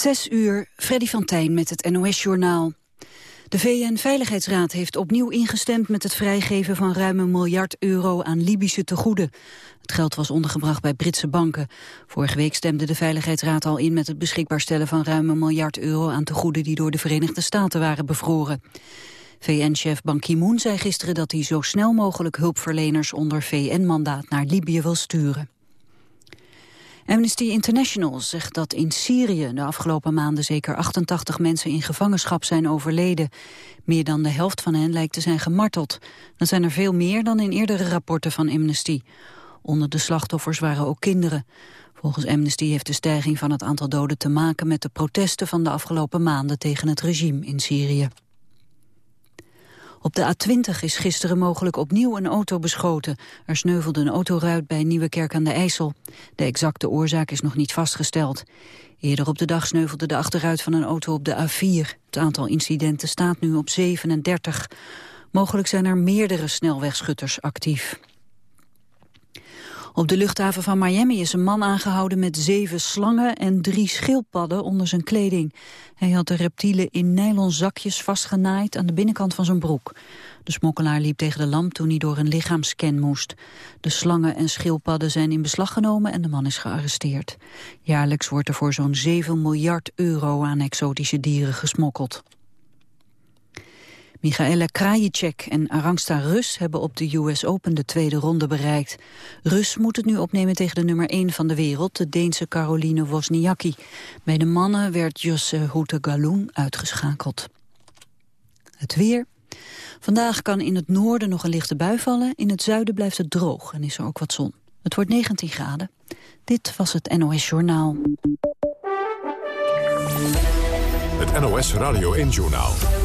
Zes uur, Freddy van Tijn met het NOS-journaal. De VN-veiligheidsraad heeft opnieuw ingestemd met het vrijgeven van ruim een miljard euro aan Libische tegoeden. Het geld was ondergebracht bij Britse banken. Vorige week stemde de Veiligheidsraad al in met het beschikbaar stellen van ruim een miljard euro aan tegoeden die door de Verenigde Staten waren bevroren. VN-chef Ban Ki-moon zei gisteren dat hij zo snel mogelijk hulpverleners onder VN-mandaat naar Libië wil sturen. Amnesty International zegt dat in Syrië de afgelopen maanden zeker 88 mensen in gevangenschap zijn overleden. Meer dan de helft van hen lijkt te zijn gemarteld. Dat zijn er veel meer dan in eerdere rapporten van Amnesty. Onder de slachtoffers waren ook kinderen. Volgens Amnesty heeft de stijging van het aantal doden te maken met de protesten van de afgelopen maanden tegen het regime in Syrië. Op de A20 is gisteren mogelijk opnieuw een auto beschoten. Er sneuvelde een autoruit bij Nieuwekerk aan de IJssel. De exacte oorzaak is nog niet vastgesteld. Eerder op de dag sneuvelde de achteruit van een auto op de A4. Het aantal incidenten staat nu op 37. Mogelijk zijn er meerdere snelwegschutters actief. Op de luchthaven van Miami is een man aangehouden met zeven slangen en drie schildpadden onder zijn kleding. Hij had de reptielen in nylon zakjes vastgenaaid aan de binnenkant van zijn broek. De smokkelaar liep tegen de lamp toen hij door een lichaamscan moest. De slangen en schildpadden zijn in beslag genomen en de man is gearresteerd. Jaarlijks wordt er voor zo'n 7 miljard euro aan exotische dieren gesmokkeld. Michaela Krajicek en Arangsta Rus hebben op de US Open de tweede ronde bereikt. Rus moet het nu opnemen tegen de nummer 1 van de wereld, de Deense Caroline Wozniacki. Bij de mannen werd Josse Houte uitgeschakeld. Het weer. Vandaag kan in het noorden nog een lichte bui vallen. In het zuiden blijft het droog en is er ook wat zon. Het wordt 19 graden. Dit was het NOS Journaal. Het NOS Radio 1 Journaal.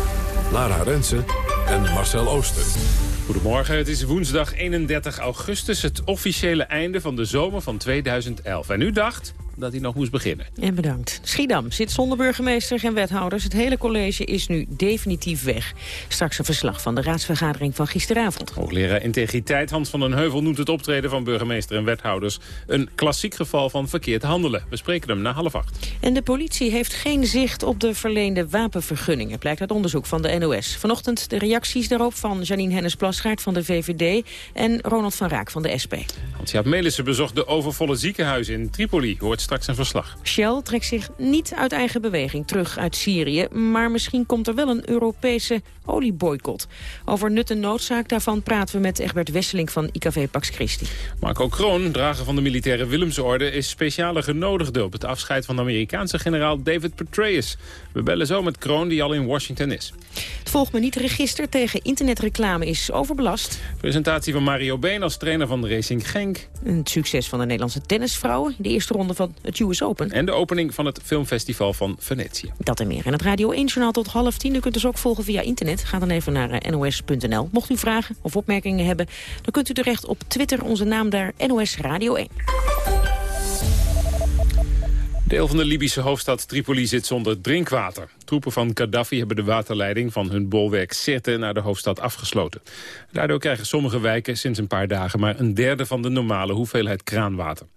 Lara Rensen en Marcel Ooster. Goedemorgen, het is woensdag 31 augustus, het officiële einde van de zomer van 2011. En u dacht, dat hij nog moest beginnen. En bedankt. Schiedam zit zonder burgemeester en wethouders. Het hele college is nu definitief weg. Straks een verslag van de raadsvergadering van gisteravond. Hoogleraar Integriteit Hans van den Heuvel noemt het optreden van burgemeester en wethouders... een klassiek geval van verkeerd handelen. We spreken hem na half acht. En de politie heeft geen zicht op de verleende wapenvergunningen... blijkt uit onderzoek van de NOS. Vanochtend de reacties daarop van Janine Hennis-Plasgaard van de VVD... en Ronald van Raak van de SP. Hans-Jaap Melissen bezocht de overvolle ziekenhuis in Tripoli. Hoort straks een verslag. Shell trekt zich niet uit eigen beweging terug uit Syrië... maar misschien komt er wel een Europese olieboycott. Over nut en noodzaak daarvan praten we met Egbert Wesseling van IKV Pax Christi. Marco Kroon, drager van de militaire Willemsorde... is speciale genodigde op het afscheid van de Amerikaanse generaal David Petraeus. We bellen zo met Kroon, die al in Washington is. Het Volg Me Niet register tegen internetreclame is overbelast. Presentatie van Mario Been als trainer van de Racing Genk. Een succes van de Nederlandse tennisvrouwen. De eerste ronde van het US Open. En de opening van het filmfestival van Venetië. Dat en meer. En het Radio 1-journaal tot half tien. U kunt ons ook volgen via internet. Ga dan even naar eh, nos.nl. Mocht u vragen of opmerkingen hebben, dan kunt u terecht op Twitter. Onze naam daar, NOS Radio 1. Deel van de Libische hoofdstad Tripoli zit zonder drinkwater. Troepen van Gaddafi hebben de waterleiding van hun bolwerk Sirte naar de hoofdstad afgesloten. Daardoor krijgen sommige wijken sinds een paar dagen maar een derde van de normale hoeveelheid kraanwater.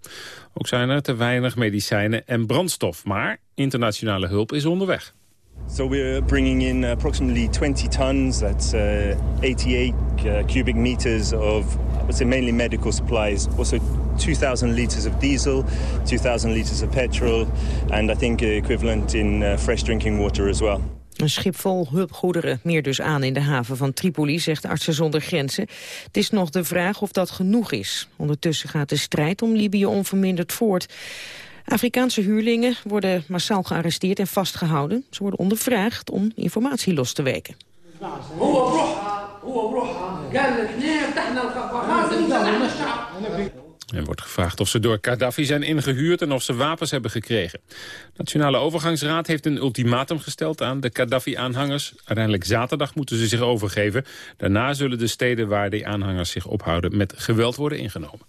Ook zijn er te weinig medicijnen en brandstof, maar internationale hulp is onderweg. So we're bringing in approximately 20 tons, that's uh, 88 uh, cubic meters of, say mainly medical supplies. Also 2,000 liters of diesel, 2,000 liters of petrol, and I think equivalent in uh, fresh drinking water as well. Een schip vol hulpgoederen meer dus aan in de haven van Tripoli, zegt Artsen zonder Grenzen. Het is nog de vraag of dat genoeg is. Ondertussen gaat de strijd om Libië onverminderd voort. Afrikaanse huurlingen worden massaal gearresteerd en vastgehouden. Ze worden ondervraagd om informatie los te weken. Er wordt gevraagd of ze door Gaddafi zijn ingehuurd en of ze wapens hebben gekregen. De Nationale Overgangsraad heeft een ultimatum gesteld aan de Gaddafi-aanhangers. Uiteindelijk zaterdag moeten ze zich overgeven. Daarna zullen de steden waar die aanhangers zich ophouden met geweld worden ingenomen.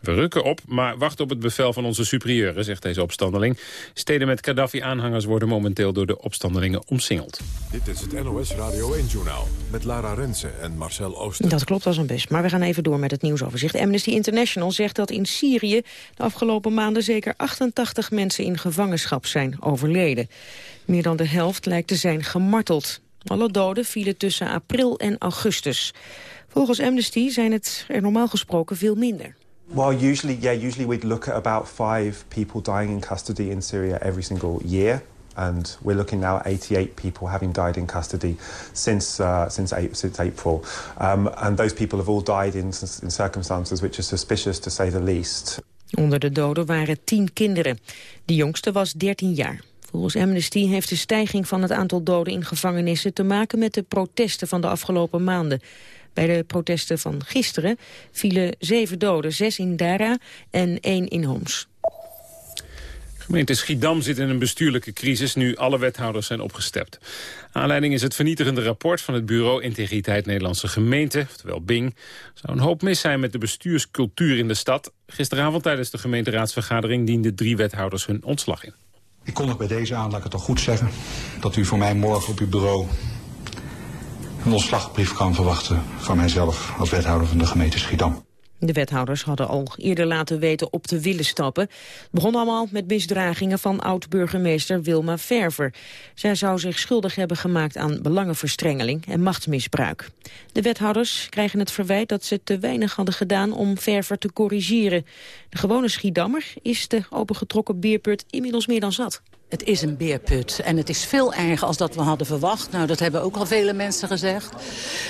We rukken op, maar wachten op het bevel van onze superieuren, zegt deze opstandeling. Steden met Gaddafi-aanhangers worden momenteel door de opstandelingen omsingeld. Dit is het NOS Radio 1-journaal met Lara Rensen en Marcel Ooster. Dat klopt als een best, maar we gaan even door met het nieuwsoverzicht. Amnesty International zegt dat in Syrië de afgelopen maanden zeker 88 mensen in gevangenschap zijn overleden. Meer dan de helft lijkt te zijn gemarteld. Alle doden vielen tussen april en augustus. Volgens Amnesty zijn het er normaal gesproken veel minder. Well, usually, yeah, usually we'd look at about five people dying in custody in Syria every single year. And we're looking now at 88 people having died in custody since, uh, since, since April. Um, and those people have all died in, in circumstances which are suspicious, to say the least. Onder de doden waren tien kinderen. De jongste was 13 jaar. Volgens Amnesty heeft de stijging van het aantal doden in gevangenissen te maken met de protesten van de afgelopen maanden. Bij de protesten van gisteren vielen zeven doden, zes in Dara en één in Homs. Gemeente Schiedam zit in een bestuurlijke crisis nu alle wethouders zijn opgestept. Aanleiding is het vernietigende rapport van het bureau Integriteit Nederlandse Gemeente, oftewel BING. Zou een hoop mis zijn met de bestuurscultuur in de stad. Gisteravond tijdens de gemeenteraadsvergadering dienden drie wethouders hun ontslag in. Ik kon nog bij deze aan, laat ik het toch goed zeggen, dat u voor mij morgen op uw bureau een ontslagbrief kan verwachten van mijzelf als wethouder van de gemeente Schiedam. De wethouders hadden al eerder laten weten op te willen stappen. Het begon allemaal met misdragingen van oud-burgemeester Wilma Verver. Zij zou zich schuldig hebben gemaakt aan belangenverstrengeling en machtsmisbruik. De wethouders krijgen het verwijt dat ze te weinig hadden gedaan om Verver te corrigeren. De gewone Schiedammer is de opengetrokken beerput inmiddels meer dan zat. Het is een beerput en het is veel erger als dat we hadden verwacht. Nou, dat hebben ook al vele mensen gezegd.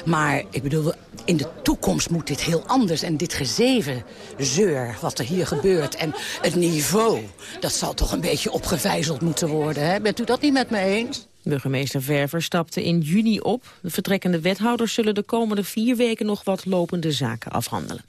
Maar ik bedoel, in de toekomst moet dit heel anders. En dit gezeven zeur, wat er hier gebeurt, en het niveau... dat zal toch een beetje opgevijzeld moeten worden. Hè? Bent u dat niet met me eens? Burgemeester Verver stapte in juni op. De vertrekkende wethouders zullen de komende vier weken nog wat lopende zaken afhandelen.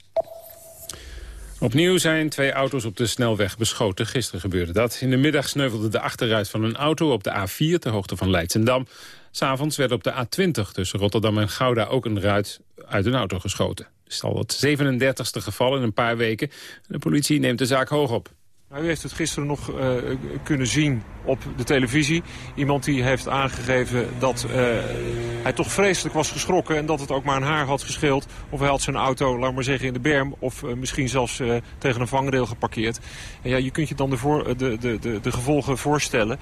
Opnieuw zijn twee auto's op de snelweg beschoten. Gisteren gebeurde dat. In de middag sneuvelde de achteruit van een auto op de A4 ter hoogte van Leidsendam. S'avonds werd op de A20 tussen Rotterdam en Gouda ook een ruit uit een auto geschoten. Het is al het 37e geval in een paar weken. De politie neemt de zaak hoog op. Nou, u heeft het gisteren nog uh, kunnen zien op de televisie. Iemand die heeft aangegeven dat uh, hij toch vreselijk was geschrokken... en dat het ook maar een haar had gescheeld. Of hij had zijn auto, laat maar zeggen, in de berm... of uh, misschien zelfs tegen een vangrail geparkeerd. En ja, je kunt je dan de, de, de, de, de gevolgen voorstellen.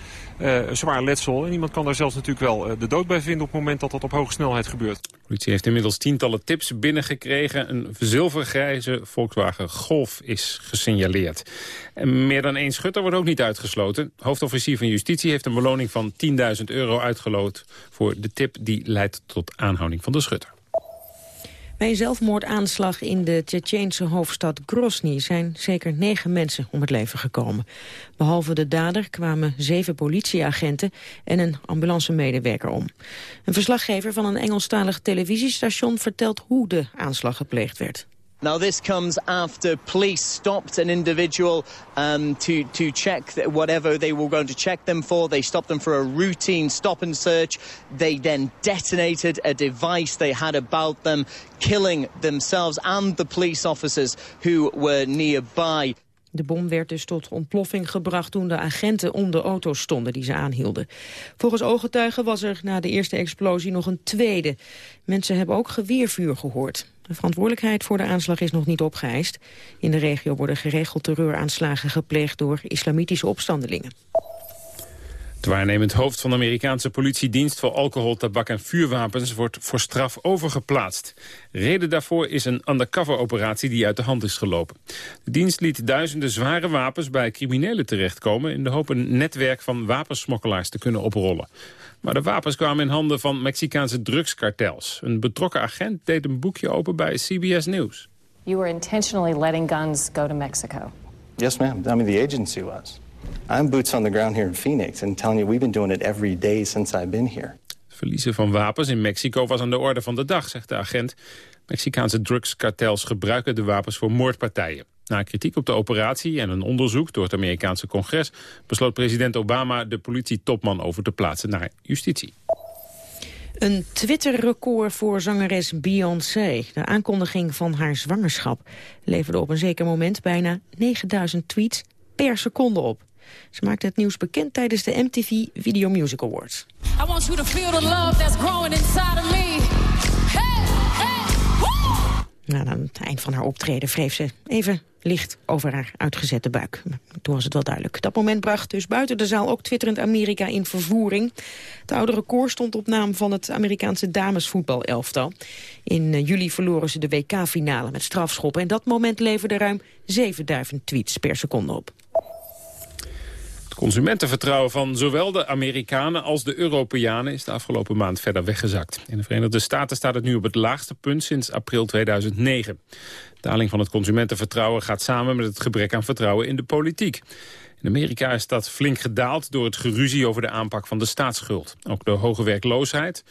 zwaar letsel. En iemand kan daar zelfs natuurlijk wel de dood bij vinden... op het moment dat dat op hoge snelheid gebeurt. De politie heeft inmiddels tientallen tips binnengekregen. Een zilvergrijze Volkswagen Golf is gesignaleerd. En meer dan één schutter wordt ook niet uitgesloten. Hoofdofficier van Justitie heeft een beloning van 10.000 euro uitgeloot... voor de tip die leidt tot aanhouding van de schutter. Bij een zelfmoordaanslag in de Tsjetsjeense hoofdstad Grozny zijn zeker negen mensen om het leven gekomen. Behalve de dader kwamen zeven politieagenten en een ambulancemedewerker om. Een verslaggever van een Engelstalig televisiestation vertelt hoe de aanslag gepleegd werd. Now, this comes after police stopped an individual um, to, to check whatever they were going to check them for. They stopped them for a routine stop and search. They then detonated a device they had about them, killing themselves and the police officers who were nearby. De bom werd dus tot ontploffing gebracht toen de agenten om de auto stonden die ze aanhielden. Volgens ooggetuigen was er na de eerste explosie nog een tweede. Mensen hebben ook geweervuur gehoord. De verantwoordelijkheid voor de aanslag is nog niet opgeëist. In de regio worden geregeld terreuraanslagen gepleegd door islamitische opstandelingen. Het waarnemend hoofd van de Amerikaanse politiedienst voor alcohol, tabak en vuurwapens wordt voor straf overgeplaatst. Reden daarvoor is een undercover-operatie die uit de hand is gelopen. De dienst liet duizenden zware wapens bij criminelen terechtkomen in de hoop een netwerk van wapensmokkelaars te kunnen oprollen. Maar de wapens kwamen in handen van Mexicaanse drugskartels. Een betrokken agent deed een boekje open bij CBS News. You were intentionally letting guns go to Mexico. Yes, ma'am. I mean, the agency was. I'm boots on the ground here in Phoenix and telling you we've been doing it every day since I've been here. Het verliezen van wapens in Mexico was aan de orde van de dag, zegt de agent. Mexicaanse drugskartels gebruiken de wapens voor moordpartijen. Na kritiek op de operatie en een onderzoek door het Amerikaanse congres... besloot president Obama de politietopman over te plaatsen naar justitie. Een Twitter-record voor zangeres Beyoncé. De aankondiging van haar zwangerschap leverde op een zeker moment bijna 9000 tweets per seconde op. Ze maakte het nieuws bekend tijdens de MTV Video Music Awards. I want you to feel the love that's growing inside of me. Nou, aan het eind van haar optreden wreef ze even licht over haar uitgezette buik. Toen was het wel duidelijk. Dat moment bracht dus buiten de zaal ook twitterend Amerika in vervoering. Het oude record stond op naam van het Amerikaanse damesvoetbalelftal. In eh, juli verloren ze de WK-finale met strafschoppen. En dat moment leverde ruim 7000 tweets per seconde op. Consumentenvertrouwen van zowel de Amerikanen als de Europeanen is de afgelopen maand verder weggezakt. In de Verenigde Staten staat het nu op het laagste punt sinds april 2009. De daling van het consumentenvertrouwen gaat samen met het gebrek aan vertrouwen in de politiek. In Amerika is dat flink gedaald door het geruzie over de aanpak van de staatsschuld. Ook de hoge werkloosheid,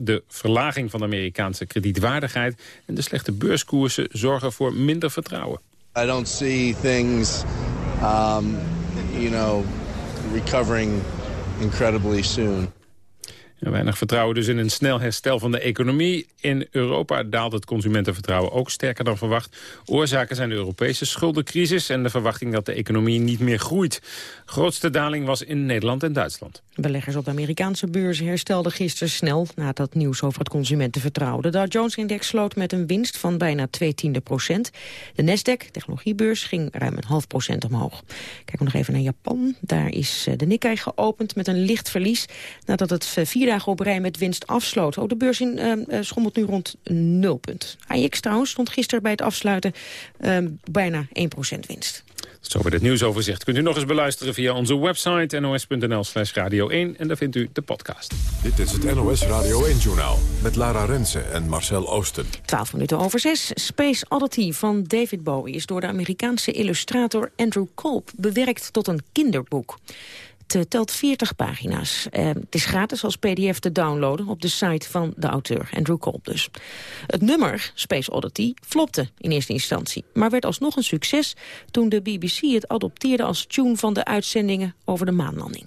de verlaging van de Amerikaanse kredietwaardigheid... en de slechte beurskoersen zorgen voor minder vertrouwen. I don't see things, um, you know, recovering incredibly soon. Weinig vertrouwen dus in een snel herstel van de economie. In Europa daalt het consumentenvertrouwen ook sterker dan verwacht. Oorzaken zijn de Europese schuldencrisis en de verwachting dat de economie niet meer groeit. Grootste daling was in Nederland en Duitsland. Beleggers op de Amerikaanse beurs herstelden gisteren snel na dat nieuws over het consumentenvertrouwen. De Dow Jones-index sloot met een winst van bijna 2 tiende procent. De Nasdaq, technologiebeurs, ging ruim een half procent omhoog. Kijken we nog even naar Japan. Daar is eh, de Nikkei geopend met een licht verlies nadat het eh, vier dagen op rij met winst afsloot. Ook de beurs in, uh, schommelt nu rond 0 punt. AX trouwens stond gisteren bij het afsluiten uh, bijna 1% winst. Zo bij dit nieuwsoverzicht kunt u nog eens beluisteren via onze website nos.nl slash radio 1 en daar vindt u de podcast. Dit is het NOS Radio 1-journaal met Lara Rensen en Marcel Oosten. 12 minuten over 6. Space Oddity van David Bowie is door de Amerikaanse illustrator Andrew Kolb bewerkt tot een kinderboek. Het eh, telt 40 pagina's. Uh, het is gratis als pdf te downloaden op de site van de auteur, Andrew Kolb dus. Het nummer, Space Oddity, flopte in eerste instantie... maar werd alsnog een succes toen de BBC het adopteerde als tune van de uitzendingen over de maanlanding.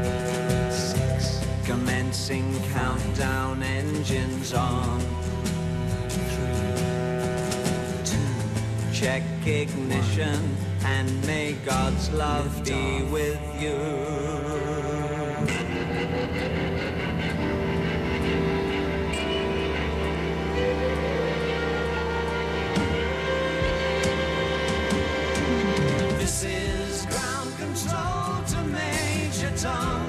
Commencing countdown engines on. Three, two, check ignition and may God's love be with you. This is ground control to Major Tom.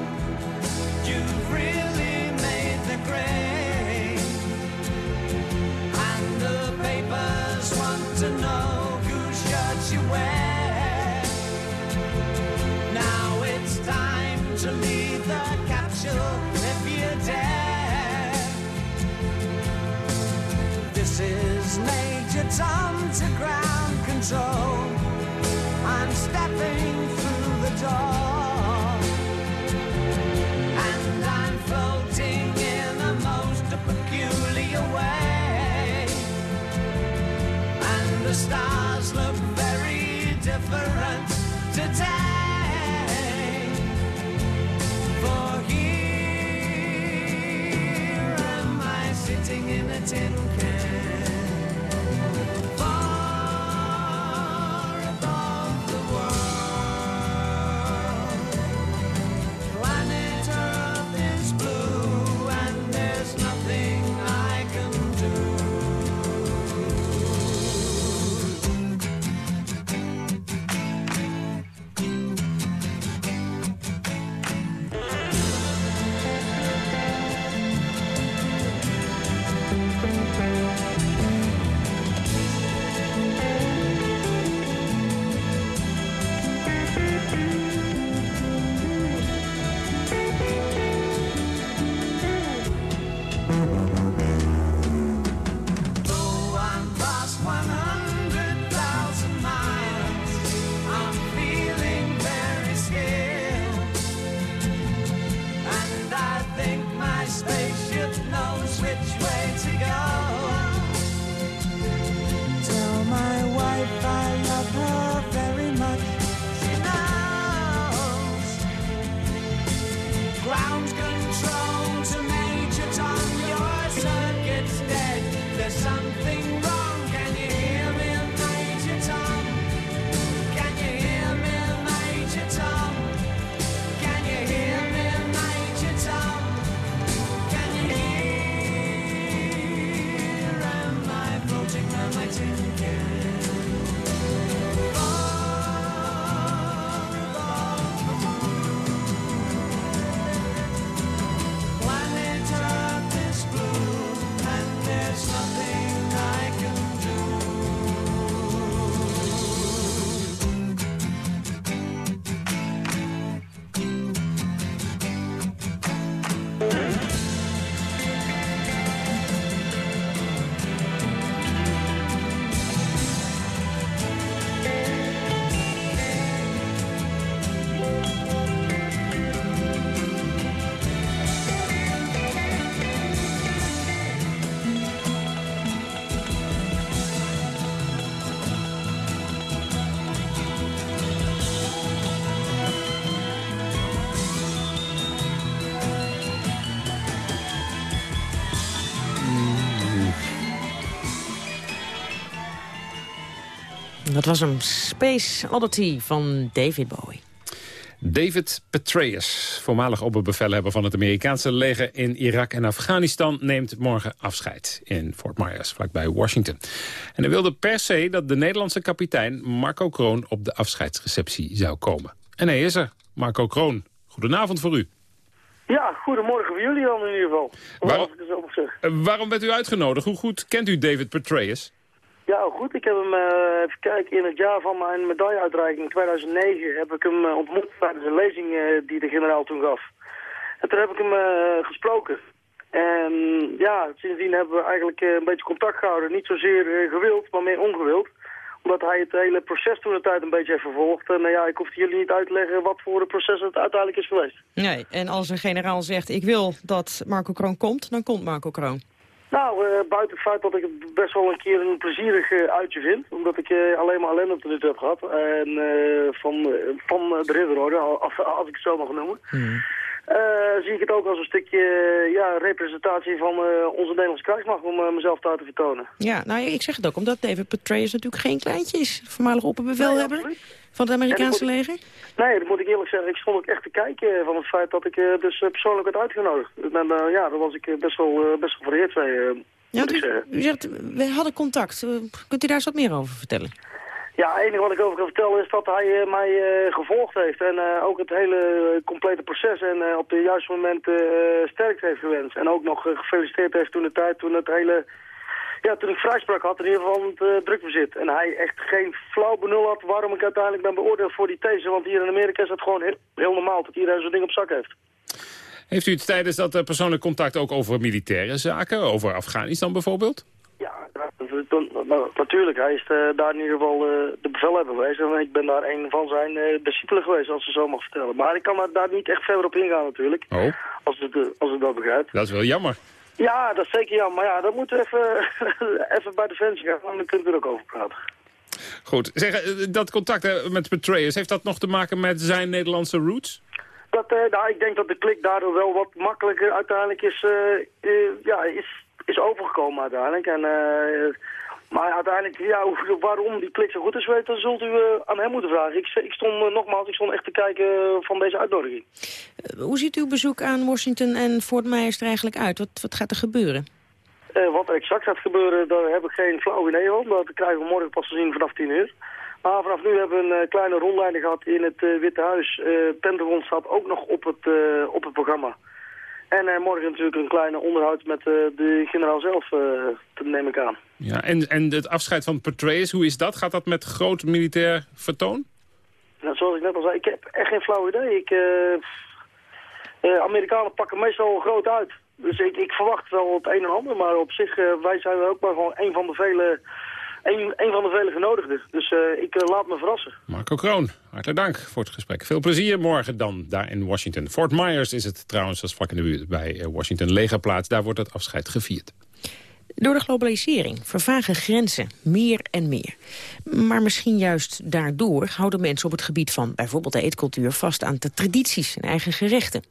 Major Tom to ground control. I'm stepping through the door. And I'm floating in most peculiar way. And the stars look very different Dat was een Space Oddity van David Bowie. David Petraeus, voormalig opperbevelhebber van het Amerikaanse leger in Irak en Afghanistan, neemt morgen afscheid in Fort Myers, vlakbij Washington. En hij wilde per se dat de Nederlandse kapitein Marco Kroon op de afscheidsreceptie zou komen. En hij is er, Marco Kroon. Goedenavond voor u. Ja, goedemorgen voor jullie dan in ieder geval. Waarom, waarom bent u uitgenodigd? Hoe goed kent u David Petraeus? Ja, goed. Ik heb hem, uh, even kijken, in het jaar van mijn medailleuitreiking 2009 heb ik hem uh, ontmoet tijdens een lezing uh, die de generaal toen gaf. En toen heb ik hem gesproken. En ja, sindsdien hebben we eigenlijk een beetje contact gehouden. Niet zozeer gewild, maar meer ongewild. Omdat hij het hele proces toen de tijd een beetje heeft vervolgd. En ja, ik hoefde jullie niet uit te leggen wat voor een proces het uiteindelijk is geweest. Nee, en als een generaal zegt ik wil dat Marco Kroon komt, dan komt Marco Kroon. Nou, uh, buiten het feit dat ik het best wel een keer een plezierig uh, uitje vind. Omdat ik uh, alleen maar ellende tot nu toe heb gehad. En van, van de ridderorde, als, als ik het zo mag noemen. Mm. Zie ik het ook als een stukje ja, representatie van onze Nederlandse krijgsmacht om mezelf te laten vertonen. Ja, nou ik zeg het ook omdat David Petraeus natuurlijk geen kleintje is. Voormalig opperbevelhebber nee, van het Amerikaanse leger. Nee, dat moet ik eerlijk zeggen. Ik stond ook echt te kijken van het feit dat ik dus persoonlijk werd uitgenodigd. En ja, daar was ik best wel, best wel vereerd mee, ja, u, u, zegt, we hadden contact. Kunt u daar eens wat meer over vertellen? Ja, het enige wat ik over kan vertellen is dat hij uh, mij uh, gevolgd heeft. En uh, ook het hele complete proces en op het juiste moment sterkte heeft gewenst. En ook nog gefeliciteerd heeft toen de tijd, toen het hele... Ja, toen ik vrijspraak had, in ieder geval het drukbezit. En hij echt geen flauw benul had waarom ik uiteindelijk ben beoordeeld voor die these. Want hier in Amerika is het gewoon heel, heel normaal dat iedereen zo'n ding op zak heeft. Heeft u het tijdens dat persoonlijk contact ook over militaire zaken? Over Afghanistan bijvoorbeeld? Ja, nou, natuurlijk. Hij is uh, daar in ieder geval uh, de bevelhebber geweest. En ik ben daar een van zijn uh, discipelen geweest, als ze zo mag vertellen. Maar ik kan daar niet echt verder op ingaan natuurlijk. Oh. Als het, als het dat begrijpt. Dat is wel jammer. Ja, dat is zeker jammer. Maar ja, dan moeten we even, even bij de fans gaan. Dan kunnen we er ook over praten. Goed. Zeg, dat contact met Petraeus, heeft dat nog te maken met zijn Nederlandse roots? Dat, nou, ik denk dat de klik daardoor wel wat makkelijker uiteindelijk is, uh, uh, ja, is, is overgekomen uiteindelijk. En, maar uiteindelijk, ja, waarom die klik zo goed is, weet, dat zult u aan hem moeten vragen. Ik, ik stond nogmaals, ik stond echt te kijken van deze uitnodiging. hoe ziet uw bezoek aan Washington en Fort Myers er eigenlijk uit? Wat, wat gaat er gebeuren? wat er exact gaat gebeuren, daar heb ik geen flauw idee van. Dat krijgen we morgen pas te zien vanaf 10 uur. Maar vanaf nu hebben we een kleine rondleiding gehad in het Witte Huis. Pentagon staat ook nog op het, op het programma. En morgen natuurlijk een kleine onderhoud met de generaal zelf, te neem ik aan. Ja, en, en het afscheid van Petraeus, hoe is dat? Gaat dat met groot militair vertoon? Nou, zoals ik net al zei, ik heb echt geen flauw idee. Ik, Amerikanen pakken meestal groot uit. Dus ik, ik verwacht wel het een en ander, maar op zich, wij zijn ook maar gewoon een van de vele een, een van de vele genodigden. Dus uh, ik uh, laat me verrassen. Marco Kroon, hartelijk dank voor het gesprek. Veel plezier morgen dan daar in Washington. Fort Myers is het trouwens, dat is vlak in de buurt bij uh, Washington Legerplaats. Daar wordt het afscheid gevierd. Door de globalisering vervagen grenzen meer en meer. Maar misschien juist daardoor houden mensen op het gebied van bijvoorbeeld de eetcultuur vast aan de tradities en eigen gerechten.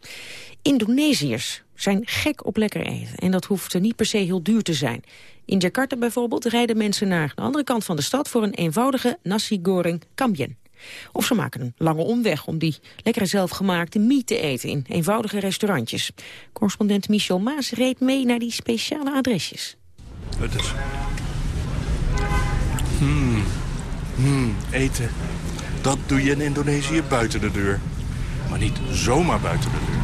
Indonesiërs zijn gek op lekker eten en dat hoeft niet per se heel duur te zijn. In Jakarta bijvoorbeeld rijden mensen naar de andere kant van de stad voor een eenvoudige nasi goreng kambien. Of ze maken een lange omweg om die lekkere zelfgemaakte mie te eten in eenvoudige restaurantjes. Correspondent Michel Maas reed mee naar die speciale adresjes. Het is... Hmm. Hmm, eten. Dat doe je in Indonesië buiten de deur. Maar niet zomaar buiten de deur.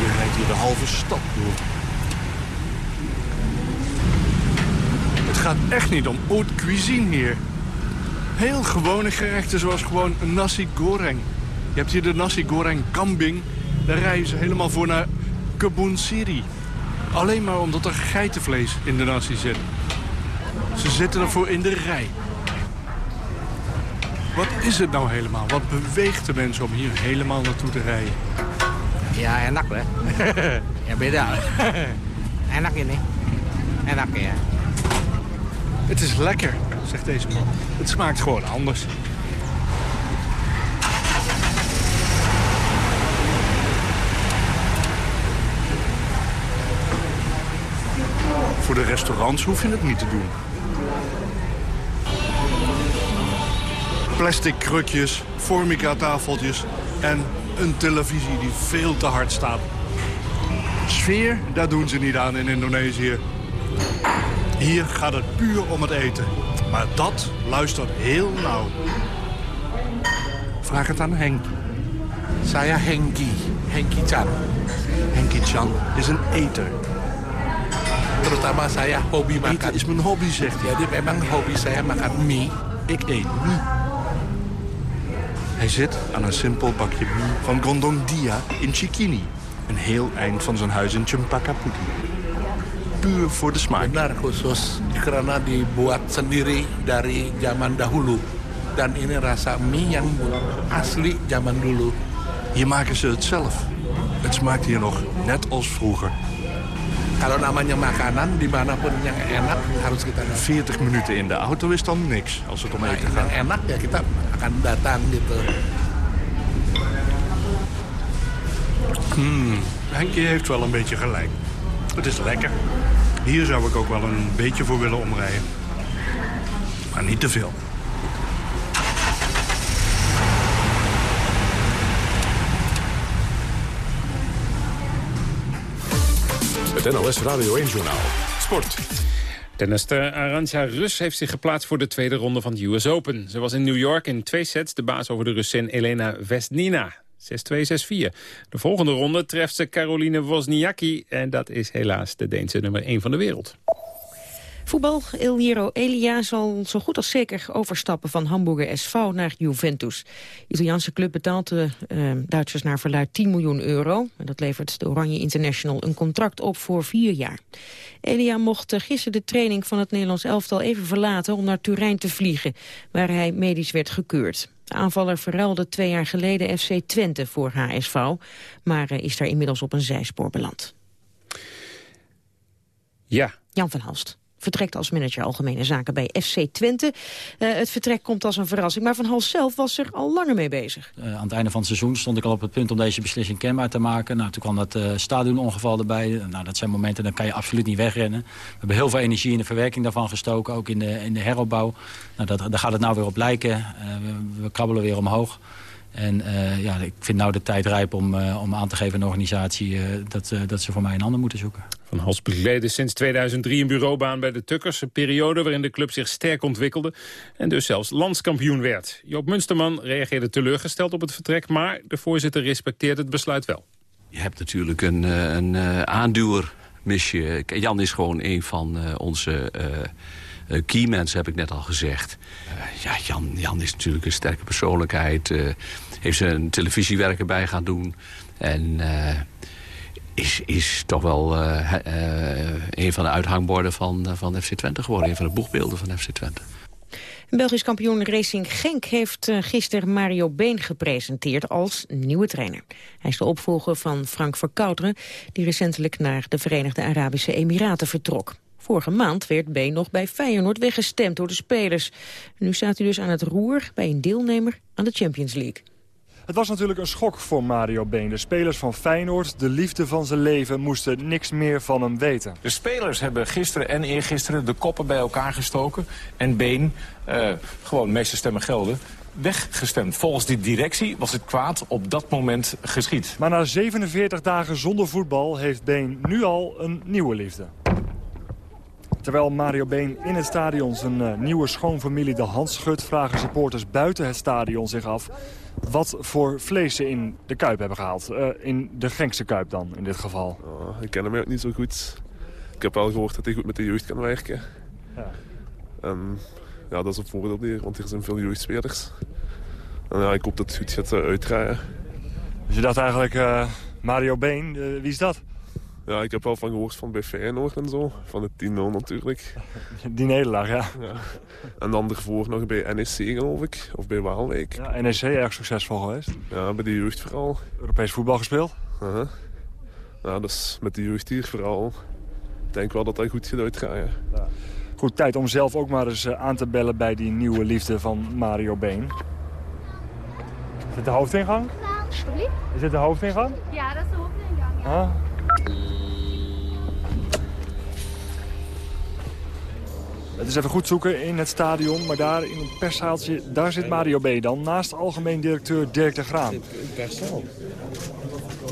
Je rijdt hier de halve stad door. Het gaat echt niet om haute cuisine hier. Heel gewone gerechten zoals gewoon nasi goreng. Je hebt hier de nasi goreng kambing. Daar rijden ze helemaal voor naar Kebun Siri. Alleen maar omdat er geitenvlees in de nasi zit. Ze zitten ervoor in de rij. Wat is het nou helemaal? Wat beweegt de mensen om hier helemaal naartoe te rijden? Ja, enak hè. ja, beda. enak ini. Enak ja. Het is lekker, zegt deze man. Het smaakt gewoon anders. Voor de restaurants hoef je het niet te doen. Plastic krukjes, formica tafeltjes en een televisie die veel te hard staat. Sfeer, daar doen ze niet aan in Indonesië. Hier gaat het puur om het eten. Maar dat luistert heel nauw. Vraag het aan Henk. Saya Henki, Henki Chan. Henki Chan is een eter. Terutama saya hobi makan. Eten is mijn hobby, zegt hij. Jadi memang hobi saya makan mie. Ik eet mie. Hij zit aan een simpel bakje mie van Gondong Dia in Chikini. Een heel eind van zijn huis in Cempaka Putih. Puur voor de smaak. Benar khusus karena dibuat sendiri dari zaman dahulu. Dan ini rasa mie yang asli zaman dulu. Hier maken ze het zelf. Het smaakt hier nog net als vroeger. Kalau namanya makanan, dimanapun yang enak harus kita 40 minuten in de auto is dan niks als het om eten yang gaat. enak ya kita akan datang gitu. Hmm, Henkie heeft wel een beetje gelijk. Het is lekker. Hier zou ik ook wel een beetje voor willen omrijden. Maar niet te veel. Het NOS Radio 1-journaal. Sport. Tennister Arantxa Rus heeft zich geplaatst voor de tweede ronde van de US Open. Ze was in New York in twee sets de baas over de Russin Elena Vesnina. 6-2, 6-4. De volgende ronde treft ze Caroline Wozniacki... en dat is helaas de Deense nummer 1 van de wereld. Voetbal, El Hierro Elia zal zo goed als zeker overstappen van Hamburger SV naar Juventus. De Italiaanse club betaalt de eh, Duitsers naar verluid 10 miljoen euro. En dat levert de Oranje International een contract op voor vier jaar. Elia mocht eh, gisteren de training van het Nederlands elftal even verlaten om naar Turijn te vliegen, waar hij medisch werd gekeurd. De aanvaller verruilde twee jaar geleden FC Twente voor HSV, maar eh, is daar inmiddels op een zijspoor beland. Ja, Jan van Halst vertrekt als manager Algemene Zaken bij FC Twente. Eh, het vertrek komt als een verrassing, maar Van Hals zelf was er al langer mee bezig. Uh, aan het einde van het seizoen stond ik al op het punt om deze beslissing kenbaar te maken. Nou, toen kwam dat uh, stadionongeval erbij. Nou, dat zijn momenten, dan kan je absoluut niet wegrennen. We hebben heel veel energie in de verwerking daarvan gestoken, ook in de, in de heropbouw. Nou, dat, daar gaat het nou weer op lijken. Uh, we, we krabbelen weer omhoog. En uh, ja, ik vind nou de tijd rijp om, uh, om aan te geven aan de organisatie uh, dat, dat ze voor mij een ander moeten zoeken. Van Hals begeleidde sinds 2003 een bureaubaan bij de Tukkers. Een periode waarin de club zich sterk ontwikkelde en dus zelfs landskampioen werd. Joop Munsterman reageerde teleurgesteld op het vertrek, maar de voorzitter respecteert het besluit wel. Je hebt natuurlijk een, een, aanduwer, mis je. Jan is gewoon een van onze... Uh, keymensen heb ik net al gezegd. Uh, ja, Jan, Jan is natuurlijk een sterke persoonlijkheid. Uh, heeft zijn televisiewerken bij gaan doen. En is, is toch wel een van de uithangborden van, van FC Twente geworden. Een van de boegbeelden van FC Twente. Belgisch kampioen Racing Genk heeft gisteren Mario Been gepresenteerd als nieuwe trainer. Hij is de opvolger van Frank Verkouteren, die recentelijk naar de Verenigde Arabische Emiraten vertrok. Vorige maand werd Been nog bij Feyenoord weggestemd door de spelers. Nu staat hij dus aan het roer bij een deelnemer aan de Champions League. Het was natuurlijk een schok voor Mario Been. De spelers van Feyenoord, de liefde van zijn leven, moesten niks meer van hem weten. De spelers hebben gisteren en eergisteren de koppen bij elkaar gestoken. En Been, uh, gewoon meeste stemmen gelden, weggestemd. Volgens die directie was het kwaad op dat moment geschied. Maar na 47 dagen zonder voetbal heeft Been nu al een nieuwe liefde. Terwijl Mario Been in het stadion zijn uh, nieuwe schoonfamilie de hand schudt... vragen supporters buiten het stadion zich af wat voor vlees ze in de Kuip hebben gehaald. Uh, in de Genkse Kuip dan, in dit geval. Oh, ik ken hem ook niet zo goed. Ik heb wel gehoord dat hij goed met de jeugd kan werken. Ja. En ja, dat is een voordeel hier, want er zijn veel jeugdspelers. En ja, ik hoop dat het goed gaat uh, uitdraaien. Dus je dacht eigenlijk, uh, Mario Been, wie is dat? Ja, ik heb wel van gehoord van bij Feyenoord en zo. Van het 10-0 natuurlijk. Die nederlaag, ja. ja. En dan ervoor nog bij NEC, geloof ik. Of bij Waalwijk. Ja, NEC erg succesvol geweest. Ja, bij de jeugd vooral. Europees voetbal gespeeld. Uh -huh. Ja, dus met de jeugd hier vooral. Ik denk wel dat dat goed gaat uitgaan, ja. Goed, tijd om zelf ook maar eens aan te bellen bij die nieuwe liefde van Mario Been. Is dit de hoofdingang? Is dit de hoofdingang? Ja, dat is de hoofdingang, ja. Ah. Het is even goed zoeken in het stadion, maar daar in het perszaaltje, daar zit Mario B. dan. Naast algemeen directeur Dirk de Graan.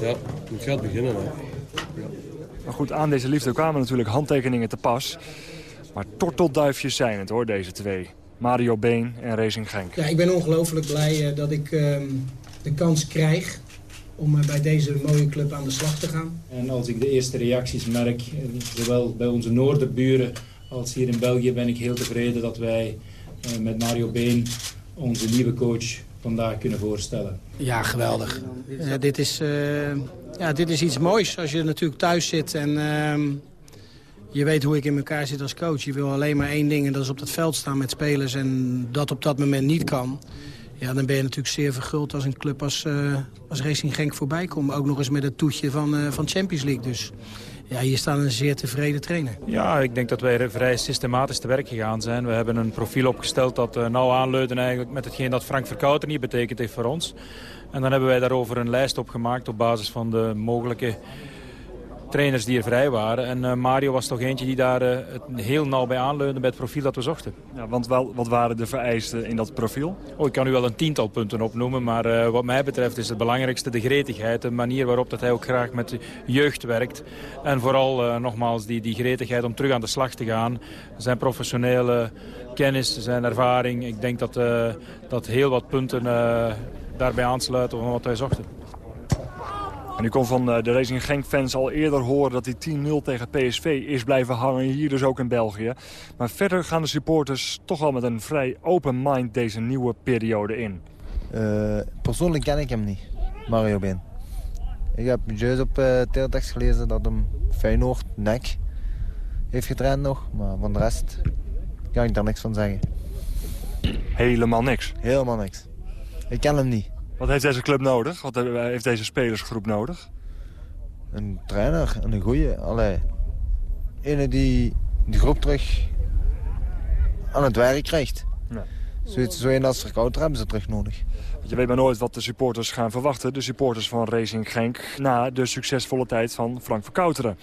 Ja, het gaat beginnen. Hè. Maar goed, aan deze liefde kwamen natuurlijk handtekeningen te pas. Maar tortelduifjes zijn het hoor, deze twee. Mario Been en Racing Genk. Ja, ik ben ongelooflijk blij uh, dat ik uh, de kans krijg om uh, bij deze mooie club aan de slag te gaan. En als ik de eerste reacties merk, zowel bij onze noorderburen als hier in België, ben ik heel tevreden dat wij met Mario Been onze nieuwe coach vandaag kunnen voorstellen. Ja, geweldig. dit, is, ja, dit is iets moois als je natuurlijk thuis zit en ehm, je weet hoe ik in elkaar zit als coach. Je wil alleen maar één ding en dat is op het veld staan met spelers en dat op dat moment niet kan. Ja, dan ben je natuurlijk zeer verguld als een club als, uh, als Racing Genk voorbij komt. Ook nog eens met het toetje van, uh, van Champions League. Dus ja, hier staat een zeer tevreden trainer. Ja, ik denk dat wij vrij systematisch te werk gegaan zijn. We hebben een profiel opgesteld dat uh, nauw aanleunt eigenlijk met hetgeen dat Frank Verkouter niet betekent heeft voor ons. En dan hebben wij daarover een lijst opgemaakt op basis van de mogelijke trainers die er vrij waren. En uh, Mario was toch eentje die daar uh, het heel nauw bij aanleunde bij het profiel dat we zochten. Ja, want wel, wat waren de vereisten in dat profiel? Oh, ik kan u wel een tiental punten opnoemen, maar uh, wat mij betreft is het belangrijkste de gretigheid. De manier waarop dat hij ook graag met de jeugd werkt. En vooral nogmaals die, die gretigheid om terug aan de slag te gaan. Zijn professionele kennis, zijn ervaring. Ik denk dat, dat heel wat punten daarbij aansluiten van wat wij zochten. En u kon van eh, de Racing Genk-fans al eerder horen dat die 10-0 tegen PSV is blijven hangen. Hier dus ook in België. Maar verder gaan de supporters toch al met een vrij open mind deze nieuwe periode in. Uh, persoonlijk ken ik hem niet, Mario Ben. Ik heb juist op uh, teletext gelezen dat hem Feyenoord, nek heeft getraind nog. Maar van de rest kan ik daar niks van zeggen. Helemaal niks? Helemaal niks. Ik ken hem niet. Wat heeft deze club nodig? Wat heeft deze spelersgroep nodig? Een trainer, een goeie. Allee, ene die de groep terug aan het werk krijgt. Ja. Zoiets, zo een als Verkouter hebben ze terug nodig. Je weet maar nooit wat de supporters gaan verwachten. De supporters van Racing Genk na de succesvolle tijd van Frank Verkouteren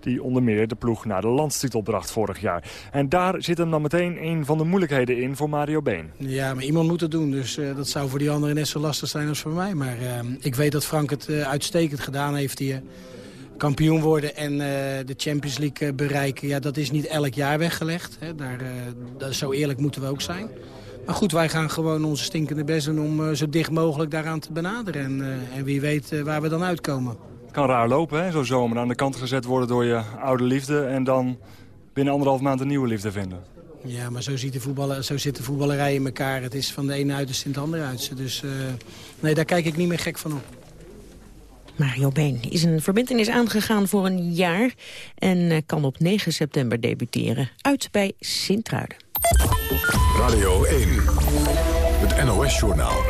die onder meer de ploeg naar de landstitel bracht vorig jaar. En daar zit hem dan meteen een van de moeilijkheden in voor Mario Been. Ja, maar iemand moet het doen, dus uh, dat zou voor die anderen net zo lastig zijn als voor mij. Maar uh, ik weet dat Frank het uh, uitstekend gedaan heeft hier. Kampioen worden en de Champions League bereiken, ja, dat is niet elk jaar weggelegd. Hè. Daar, zo eerlijk moeten we ook zijn. Maar goed, wij gaan gewoon onze stinkende best doen om zo dicht mogelijk daaraan te benaderen. En, en wie weet waar we dan uitkomen kan raar lopen, hè? Zo zomer aan de kant gezet worden door je oude liefde... en dan binnen anderhalf maand een nieuwe liefde vinden. Ja, maar zo, ziet de voetballer, zo zit de voetballerij in elkaar. Het is van de ene uiterste in het andere uiterste. Dus uh, nee, daar kijk ik niet meer gek van op. Mario Been is een verbindenis aangegaan voor een jaar... en kan op 9 september debuteren. Uit bij Sint-Truiden. Radio 1, het NOS-journaal.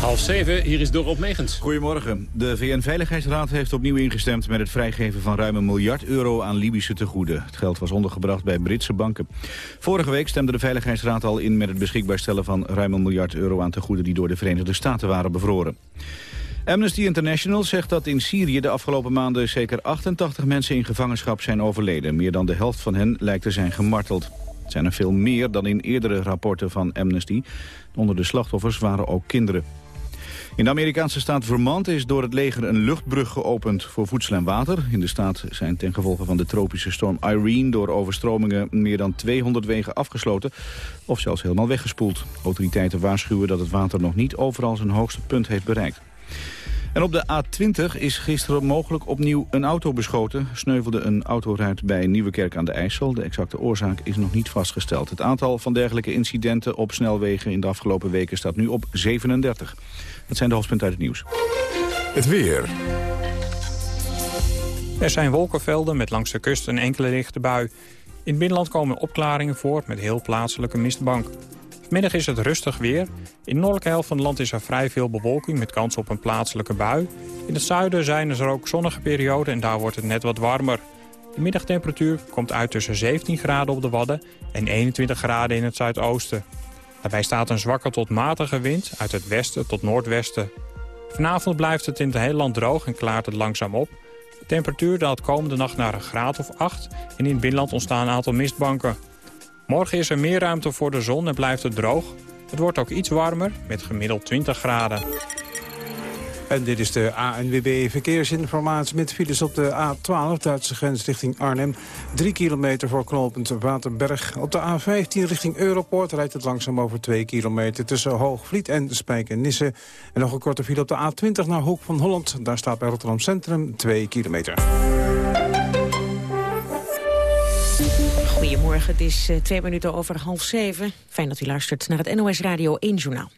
Half zeven, hier is Dorot Megens. Goedemorgen. De VN-veiligheidsraad heeft opnieuw ingestemd met het vrijgeven van ruim een miljard euro aan Libische tegoeden. Het geld was ondergebracht bij Britse banken. Vorige week stemde de Veiligheidsraad al in met het beschikbaar stellen van ruim een miljard euro aan tegoeden die door de Verenigde Staten waren bevroren. Amnesty International zegt dat in Syrië de afgelopen maanden zeker 88 mensen in gevangenschap zijn overleden. Meer dan de helft van hen lijkt te zijn gemarteld. Het zijn er veel meer dan in eerdere rapporten van Amnesty. Onder de slachtoffers waren ook kinderen. In de Amerikaanse staat Vermont is door het leger een luchtbrug geopend voor voedsel en water. In de staat zijn ten gevolge van de tropische storm Irene door overstromingen meer dan 200 wegen afgesloten of zelfs helemaal weggespoeld. Autoriteiten waarschuwen dat het water nog niet overal zijn hoogste punt heeft bereikt. En op de A20 is gisteren mogelijk opnieuw een auto beschoten. Sneuvelde een autoruit bij Nieuwekerk aan de IJssel. De exacte oorzaak is nog niet vastgesteld. Het aantal van dergelijke incidenten op snelwegen in de afgelopen weken staat nu op 37. Dat zijn de hoofdpunten uit het nieuws. Het weer. Er zijn wolkenvelden met langs de kust een enkele lichte bui. In het binnenland komen opklaringen voor met heel plaatselijke mistbank. Vanmiddag is het rustig weer. In de noordelijke helft van het land is er vrij veel bewolking met kans op een plaatselijke bui. In het zuiden zijn er ook zonnige perioden en daar wordt het net wat warmer. De middagtemperatuur komt uit tussen 17 graden op de Wadden en 21 graden in het zuidoosten. Daarbij staat een zwakke tot matige wind uit het westen tot noordwesten. Vanavond blijft het in het hele land droog en klaart het langzaam op. De temperatuur daalt komende nacht naar een graad of 8 en in het binnenland ontstaan een aantal mistbanken. Morgen is er meer ruimte voor de zon en blijft het droog. Het wordt ook iets warmer met gemiddeld 20 graden. En dit is de ANWB Verkeersinformatie met files op de A12, Duitse grens richting Arnhem. Drie kilometer voor knooppunt Waterberg. Op de A15 richting Europoort rijdt het langzaam over twee kilometer... tussen Hoogvliet en Spijkenisse. En nog een korte file op de A20 naar Hoek van Holland. Daar staat bij Rotterdam Centrum twee kilometer. Goedemorgen, het is uh, twee minuten over half zeven. Fijn dat u luistert naar het NOS Radio 1 Journaal.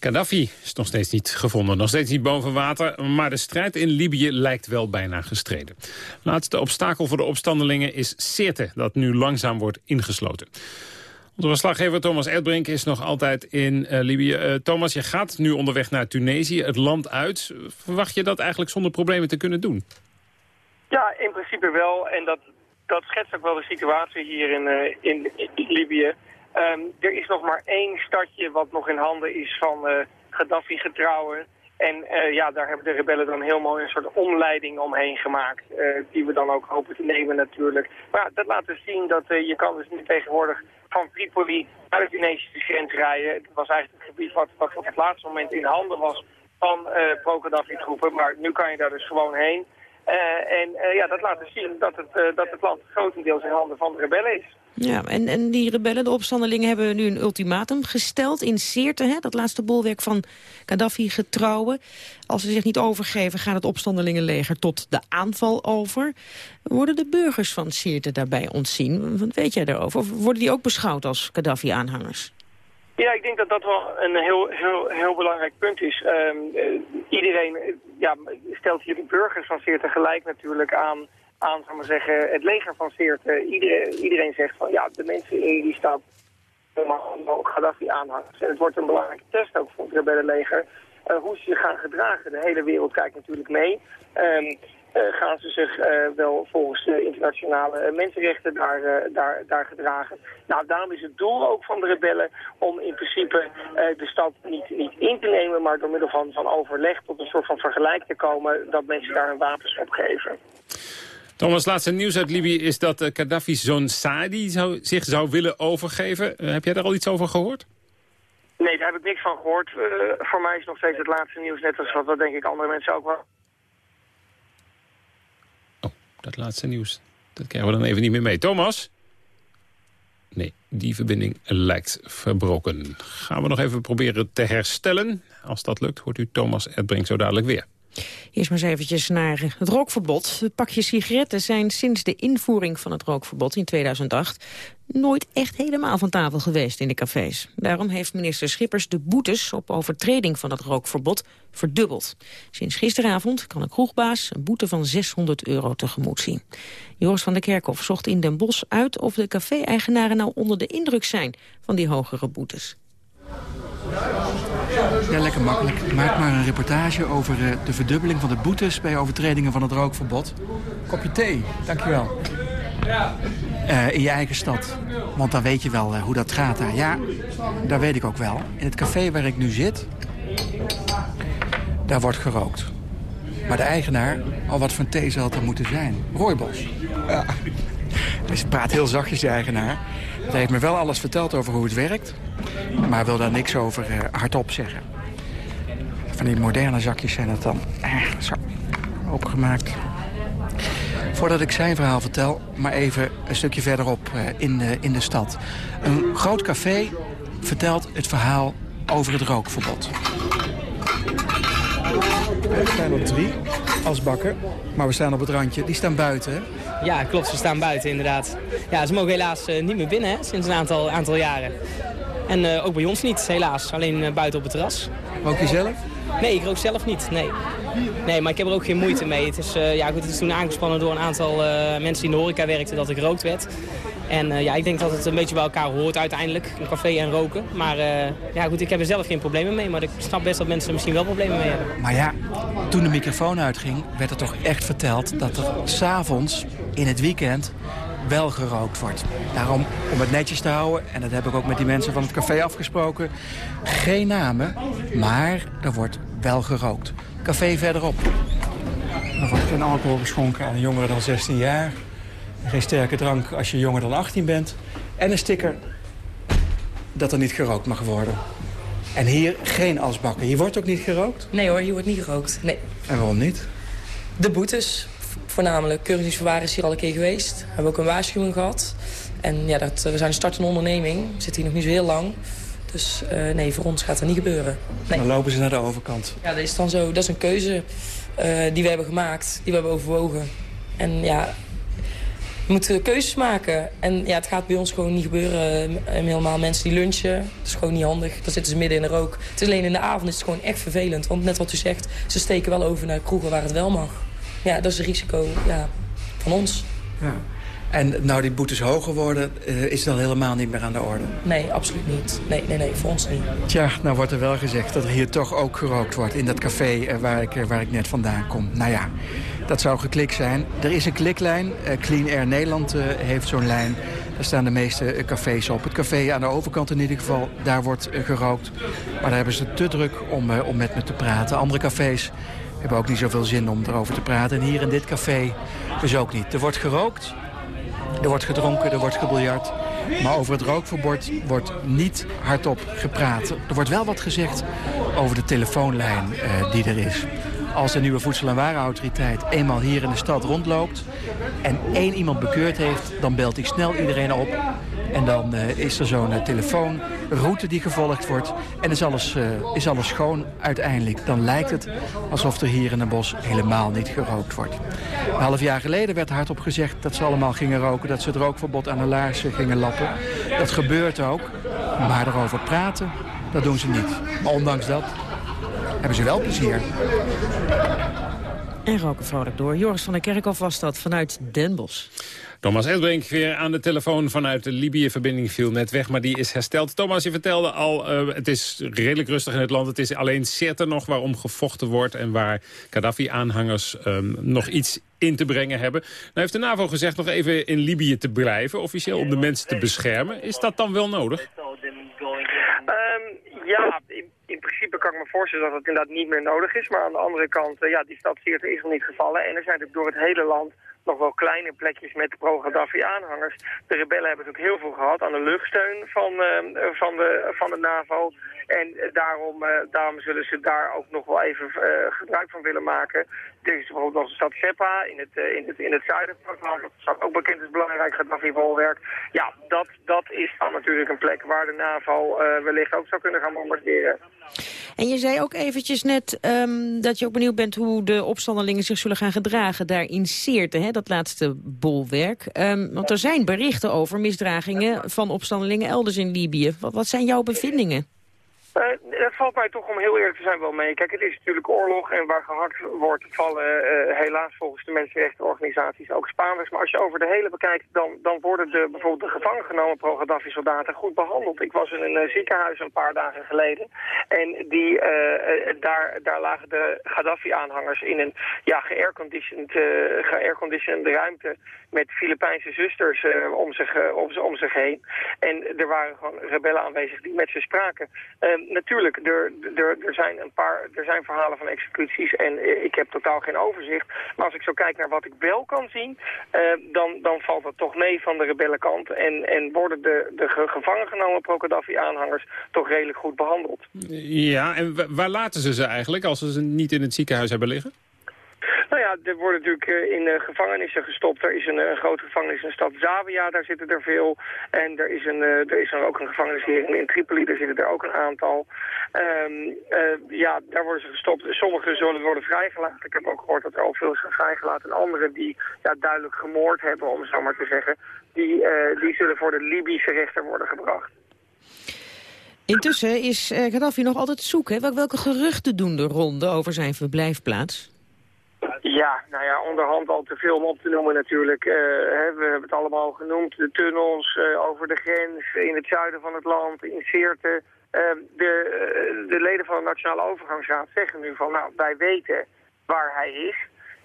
Gaddafi is nog steeds niet gevonden, nog steeds niet boven water... maar de strijd in Libië lijkt wel bijna gestreden. Laatste obstakel voor de opstandelingen is Sirte... dat nu langzaam wordt ingesloten. Onze verslaggever Thomas Erdbrink is nog altijd in uh, Libië. Uh, Thomas, je gaat nu onderweg naar Tunesië, het land uit. Verwacht je dat eigenlijk zonder problemen te kunnen doen? Ja, in principe wel. En dat, dat schetst ook wel de situatie hier in, uh, in, Libië... Um, er is nog maar één stadje wat nog in handen is van uh, Gaddafi-getrouwen. En uh, ja, daar hebben de rebellen dan heel mooi een soort omleiding omheen gemaakt. Die we dan ook hopen te nemen natuurlijk. Maar dat laat dus zien dat je kan dus nu tegenwoordig van Tripoli naar de Tunesische grens rijden. Het was eigenlijk het gebied wat, wat op het laatste moment in handen was van pro-Gaddafi-troepen. Maar nu kan je daar dus gewoon heen. En ja, dat laat dus zien dat het, dat het land grotendeels in handen van de rebellen is. Ja, en, en die rebellen, de opstandelingen, hebben nu een ultimatum gesteld in Seerte, hè, dat laatste bolwerk van Gaddafi-getrouwen. Als ze zich niet overgeven, gaat het opstandelingenleger tot de aanval over. Worden de burgers van Seerte daarbij ontzien? Wat weet jij daarover? Of worden die ook beschouwd als Gaddafi-aanhangers? Ja, ik denk dat dat wel een heel, heel, heel belangrijk punt is. Um, uh, iedereen ja, stelt de burgers van Seerte gelijk natuurlijk aan aan zal maar zeggen, het leger van Seerte. Iedereen, iedereen zegt van ja, de mensen in die stad ook Gaddafi aanhangers. En het wordt een belangrijke test ook voor het rebellenleger. Uh, hoe ze zich gaan gedragen. De hele wereld kijkt natuurlijk mee. Uh, gaan ze zich uh, wel volgens de internationale mensenrechten daar, daar, daar gedragen. Nou, daarom is het doel ook van de rebellen om in principe de stad niet, niet in te nemen, maar door middel van, van overleg tot een soort van vergelijk te komen dat mensen daar hun wapens opgeven. Thomas, laatste nieuws uit Libië is dat Gaddafi's zoon Saadi zou, zich zou willen overgeven. Heb jij daar al iets over gehoord? Nee, daar heb ik niks van gehoord. Uh, voor mij is nog steeds het laatste nieuws net als wat dat denk ik andere mensen ook wel. Dat laatste nieuws. Dat krijgen we dan even niet meer mee. Thomas? Nee, die verbinding lijkt verbroken. Gaan we nog even proberen te herstellen. Als dat lukt, hoort u Thomas Erdbrink zo dadelijk weer. Eerst maar eens eventjes naar het rookverbod. De pakjes sigaretten zijn sinds de invoering van het rookverbod in 2008... nooit echt helemaal van tafel geweest in de cafés. Daarom heeft minister Schippers de boetes op overtreding van het rookverbod verdubbeld. Sinds gisteravond kan een kroegbaas een boete van 600 euro tegemoet zien. Joris van der Kerkhof zocht in Den Bosch uit of de café-eigenaren nou onder de indruk zijn van die hogere boetes. Ja, lekker makkelijk. Maak maar een reportage over uh, de verdubbeling van de boetes... bij overtredingen van het rookverbod. Kopje thee, dankjewel. Uh, in je eigen stad. Want dan weet je wel uh, hoe dat gaat daar. Ja, daar weet ik ook wel. In het café waar ik nu zit... daar wordt gerookt. Maar de eigenaar, al wat een thee zal het er moeten zijn. Rooibos. Ja. Hij praat heel zachtjes, de eigenaar. Hij heeft me wel alles verteld over hoe het werkt. Maar wil daar niks over uh, hardop zeggen. Van die moderne zakjes zijn het dan. Eh, zo, opengemaakt. Voordat ik zijn verhaal vertel, maar even een stukje verderop uh, in, de, in de stad. Een groot café vertelt het verhaal over het rookverbod. Er staan er drie als bakken, maar we staan op het randje. Die staan buiten, Ja, klopt. Ze staan buiten, inderdaad. Ja, ze mogen helaas uh, niet meer binnen, hè, sinds een aantal, aantal jaren. En uh, ook bij ons niet, helaas. Alleen uh, buiten op het terras. Rook je zelf? Nee, ik rook zelf niet, nee. Nee, maar ik heb er ook geen moeite mee. Het is, ja, goed, het is toen aangespannen door een aantal mensen die in de horeca werkten dat ik gerookt werd. En ja, ik denk dat het een beetje bij elkaar hoort uiteindelijk, een café en roken. Maar ja, goed, ik heb er zelf geen problemen mee. Maar ik snap best dat mensen er misschien wel problemen mee hebben. Maar ja, toen de microfoon uitging, werd er toch echt verteld dat er s'avonds in het weekend wel gerookt wordt. Daarom, om het netjes te houden, en dat heb ik ook met die mensen van het café afgesproken... geen namen, maar er wordt wel gerookt. Café verderop. Er wordt geen alcohol geschonken aan jongeren dan 16 jaar. Geen sterke drank als je jonger dan 18 bent. En een sticker dat er niet gerookt mag worden. En hier geen asbakken. Hier wordt ook niet gerookt? Nee hoor, hier wordt niet gerookt. Nee. En waarom niet? De boetes, voornamelijk. Keuringsdienstverwaar is hier al een keer geweest. We hebben ook een waarschuwing gehad. En ja, dat, we zijn een startende onderneming. We zitten hier nog niet zo heel lang. Dus uh, nee, voor ons gaat dat niet gebeuren. Nee. Dan lopen ze naar de overkant. Ja, dat is dan zo. Dat is een keuze uh, die we hebben gemaakt. Die we hebben overwogen. En ja, we moeten keuzes maken. En ja, het gaat bij ons gewoon niet gebeuren. Helemaal mensen die lunchen, dat is gewoon niet handig. Dan zitten ze midden in de rook. Het is alleen in de avond is het gewoon echt vervelend. Want net wat u zegt, ze steken wel over naar kroegen waar het wel mag. Ja, dat is een risico ja, van ons. Ja. En nou die boetes hoger worden, uh, is dan helemaal niet meer aan de orde? Nee, absoluut niet. Nee, nee, nee, voor ons niet. Tja, nou wordt er wel gezegd dat er hier toch ook gerookt wordt... in dat café uh, waar, ik, uh, waar ik net vandaan kom. Nou ja, dat zou geklik zijn. Er is een kliklijn. Clean Air Nederland heeft zo'n lijn. Daar staan de meeste cafés op. Het café aan de overkant in ieder geval, daar wordt gerookt. Maar daar hebben ze te druk om, om met me te praten. Andere cafés hebben ook niet zoveel zin om erover te praten. En hier in dit café dus ook niet. Er wordt gerookt, er wordt gedronken, er wordt gebiljard. Maar over het rookverbod wordt niet hardop gepraat. Er wordt wel wat gezegd over de telefoonlijn uh, die er is. Als de nieuwe Voedsel- en Warenautoriteit eenmaal hier in de stad rondloopt... en één iemand bekeurd heeft, dan belt hij snel iedereen op... En dan uh, is er zo'n uh, telefoonroute die gevolgd wordt. En is alles, uh, is alles schoon uiteindelijk. Dan lijkt het alsof er hier in het bos helemaal niet gerookt wordt. Een half jaar geleden werd hardop gezegd dat ze allemaal gingen roken. Dat ze het rookverbod aan de laarzen gingen lappen. Dat gebeurt ook. Maar erover praten, dat doen ze niet. Maar ondanks dat hebben ze wel plezier. En roken vrolijk door. Joris van der Kerkhof was dat vanuit Den Bosch. Thomas Edbrink weer aan de telefoon vanuit de Libië-verbinding viel net weg, maar die is hersteld. Thomas, je vertelde al, uh, het is redelijk rustig in het land. Het is alleen Sirte nog waarom gevochten wordt en waar Gaddafi-aanhangers um, nog iets in te brengen hebben. Nou heeft de NAVO gezegd nog even in Libië te blijven, officieel om de mensen te beschermen. Is dat dan wel nodig? Um, ja, in, in, principe kan ik me voorstellen dat het inderdaad niet meer nodig is. Maar aan de andere kant, uh, ja, die stad Sirte is nog niet gevallen. En er zijn natuurlijk door het hele land nog wel kleine plekjes met pro-Gaddafi-aanhangers. De rebellen hebben ook heel veel gehad aan de luchtsteun van, uh, van, de, van de NAVO. En daarom, uh, daarom zullen ze daar ook nog wel even uh, gebruik van willen maken. Er is bijvoorbeeld nog de stad Seppa in het, in het, in het zuiden van het land. Dat staat ook bekend als belangrijk Gaddafi-bolwerk. Ja, dat, dat is dan natuurlijk een plek waar de NAVO wellicht ook zou kunnen gaan bombarderen. En je zei ook eventjes net um, dat je ook benieuwd bent hoe de opstandelingen zich zullen gaan gedragen daar in Seerte, hè, dat laatste bolwerk. Um, want er zijn berichten over misdragingen van opstandelingen elders in Libië. Wat, wat zijn jouw bevindingen? Uh, dat valt mij toch om heel eerlijk te zijn wel mee. Kijk, het is natuurlijk oorlog en waar gehakt wordt vallen uh, helaas volgens de mensenrechtenorganisaties ook Spaanders. Maar als je over de hele bekijkt, dan, dan worden de, bijvoorbeeld de gevangen genomen pro-Gaddafi-soldaten goed behandeld. Ik was in een uh, ziekenhuis een paar dagen geleden en die, daar, daar lagen de Gaddafi-aanhangers in een ja, geairconditioned ge ruimte met Filipijnse zusters om, zich, om, om zich heen. En er waren gewoon rebellen aanwezig die met ze spraken. Uh, natuurlijk, er, er, er, zijn een paar, er zijn verhalen van executies en ik heb totaal geen overzicht. Maar als ik zo kijk naar wat ik wel kan zien, uh, dan, dan valt dat toch mee van de rebellenkant. En, en worden de, de gevangen genomen pro-Gaddafi-aanhangers toch redelijk goed behandeld. Ja, en waar laten ze ze eigenlijk als ze ze niet in het ziekenhuis hebben liggen? Nou ja, er worden natuurlijk in uh, gevangenissen gestopt. Er is een, een grote gevangenis in de stad Zavia, daar zitten er veel. En er is, een, er is er ook een gevangenis hier in, Tripoli, daar zitten er ook een aantal. Um, ja, daar worden ze gestopt. Sommigen zullen worden vrijgelaten. Ik heb ook gehoord dat er al veel zijn vrijgelaten. En anderen die ja, duidelijk gemoord hebben, om het zo maar te zeggen, die, die zullen voor de Libische rechter worden gebracht. Intussen is Gaddafi nog altijd zoek. Hè? Welke geruchten doen de ronde over zijn verblijfplaats? Ja, nou ja, onderhand al te veel om op te noemen natuurlijk. Hè, we hebben het allemaal genoemd. De tunnels uh, over de grens in het zuiden van het land, in Seerte. Uh, de, de leden van de Nationale Overgangsraad zeggen nu van, nou, wij weten waar hij is.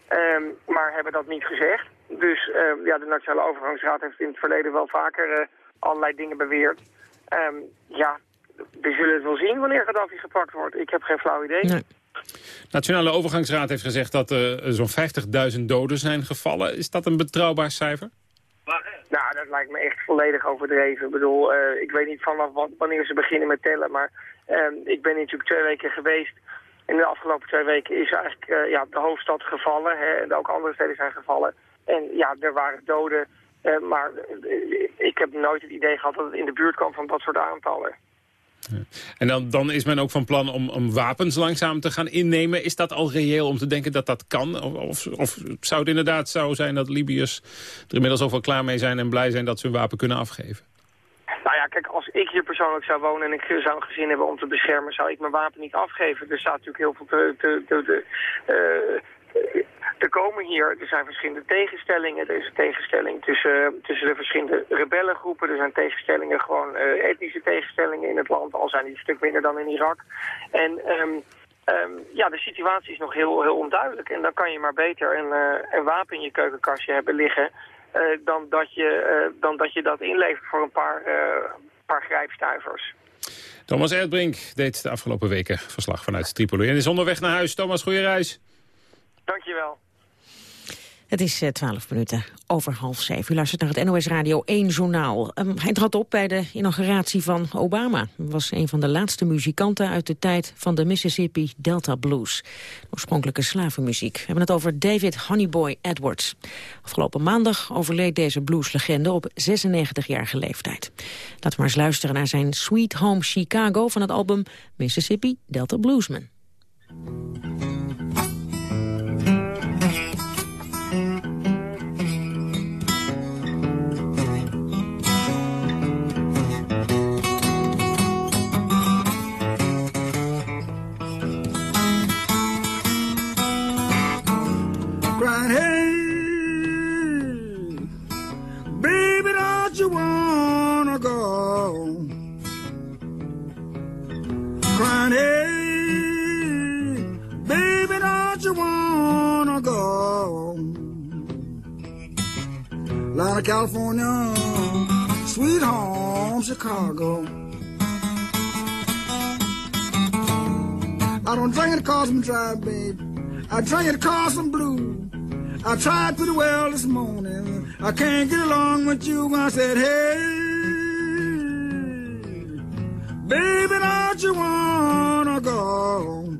Um, maar hebben dat niet gezegd. Dus ja, de Nationale Overgangsraad heeft in het verleden wel vaker allerlei dingen beweerd. Um, ja, we zullen het wel zien wanneer Gaddafi gepakt wordt. Ik heb geen flauw idee. Nee. Nationale Overgangsraad heeft gezegd dat er zo'n 50.000 doden zijn gevallen. Is dat een betrouwbaar cijfer? Nou, dat lijkt me echt volledig overdreven. Ik bedoel, eh, ik weet niet vanaf wanneer ze beginnen met tellen, maar ehm, ik ben natuurlijk twee weken geweest. En de afgelopen twee weken is eigenlijk eh, ja, de hoofdstad gevallen hè, en ook andere steden zijn gevallen. En ja, er waren doden, eh, maar ik heb nooit het idee gehad dat het in de buurt kwam van dat soort aantallen. En dan, dan is men ook van plan om, om wapens langzaam te gaan innemen. Is dat al reëel om te denken dat dat kan? Of, of, zou het inderdaad zo zijn dat Libiërs er inmiddels wel klaar mee zijn... en blij zijn dat ze hun wapen kunnen afgeven? Nou ja, kijk, als ik hier persoonlijk zou wonen en ik zou een gezin hebben om te beschermen, zou ik mijn wapen niet afgeven. Er staat natuurlijk heel veel te, te, uh, er komen hier, er zijn verschillende tegenstellingen. Er is een tegenstelling tussen, tussen de verschillende rebellengroepen. Er zijn tegenstellingen, gewoon uh, etnische tegenstellingen in het land. Al zijn die een stuk minder dan in Irak. En um, um, ja, de situatie is nog heel, heel onduidelijk. En dan kan je maar beter een, uh, een wapen in je keukenkastje hebben liggen... Uh, dan, dat je, dan dat je dat inlevert voor een paar, paar grijpstuivers. Thomas Erdbrink deed de afgelopen weken verslag vanuit Tripoli. En is onderweg naar huis. Thomas, goede reis. Dankjewel. Het is uh, twaalf minuten over half zeven. U luistert naar het NOS Radio 1 Journaal. Um, hij trad op bij de inauguratie van Obama. Hij was een van de laatste muzikanten uit de tijd van de Mississippi Delta Blues. Oorspronkelijke slavenmuziek. We hebben het over David Honeyboy Edwards. Afgelopen maandag overleed deze blueslegende op 96-jarige leeftijd. Laten we maar eens luisteren naar zijn Sweet Home Chicago van het album Mississippi Delta Bluesman. California, sweet home Chicago. I don't drink it cause I'm dry, babe. I drink it cause I'm blue. I tried pretty well this morning. I can't get along with you. I said, hey, baby, don't you wanna go?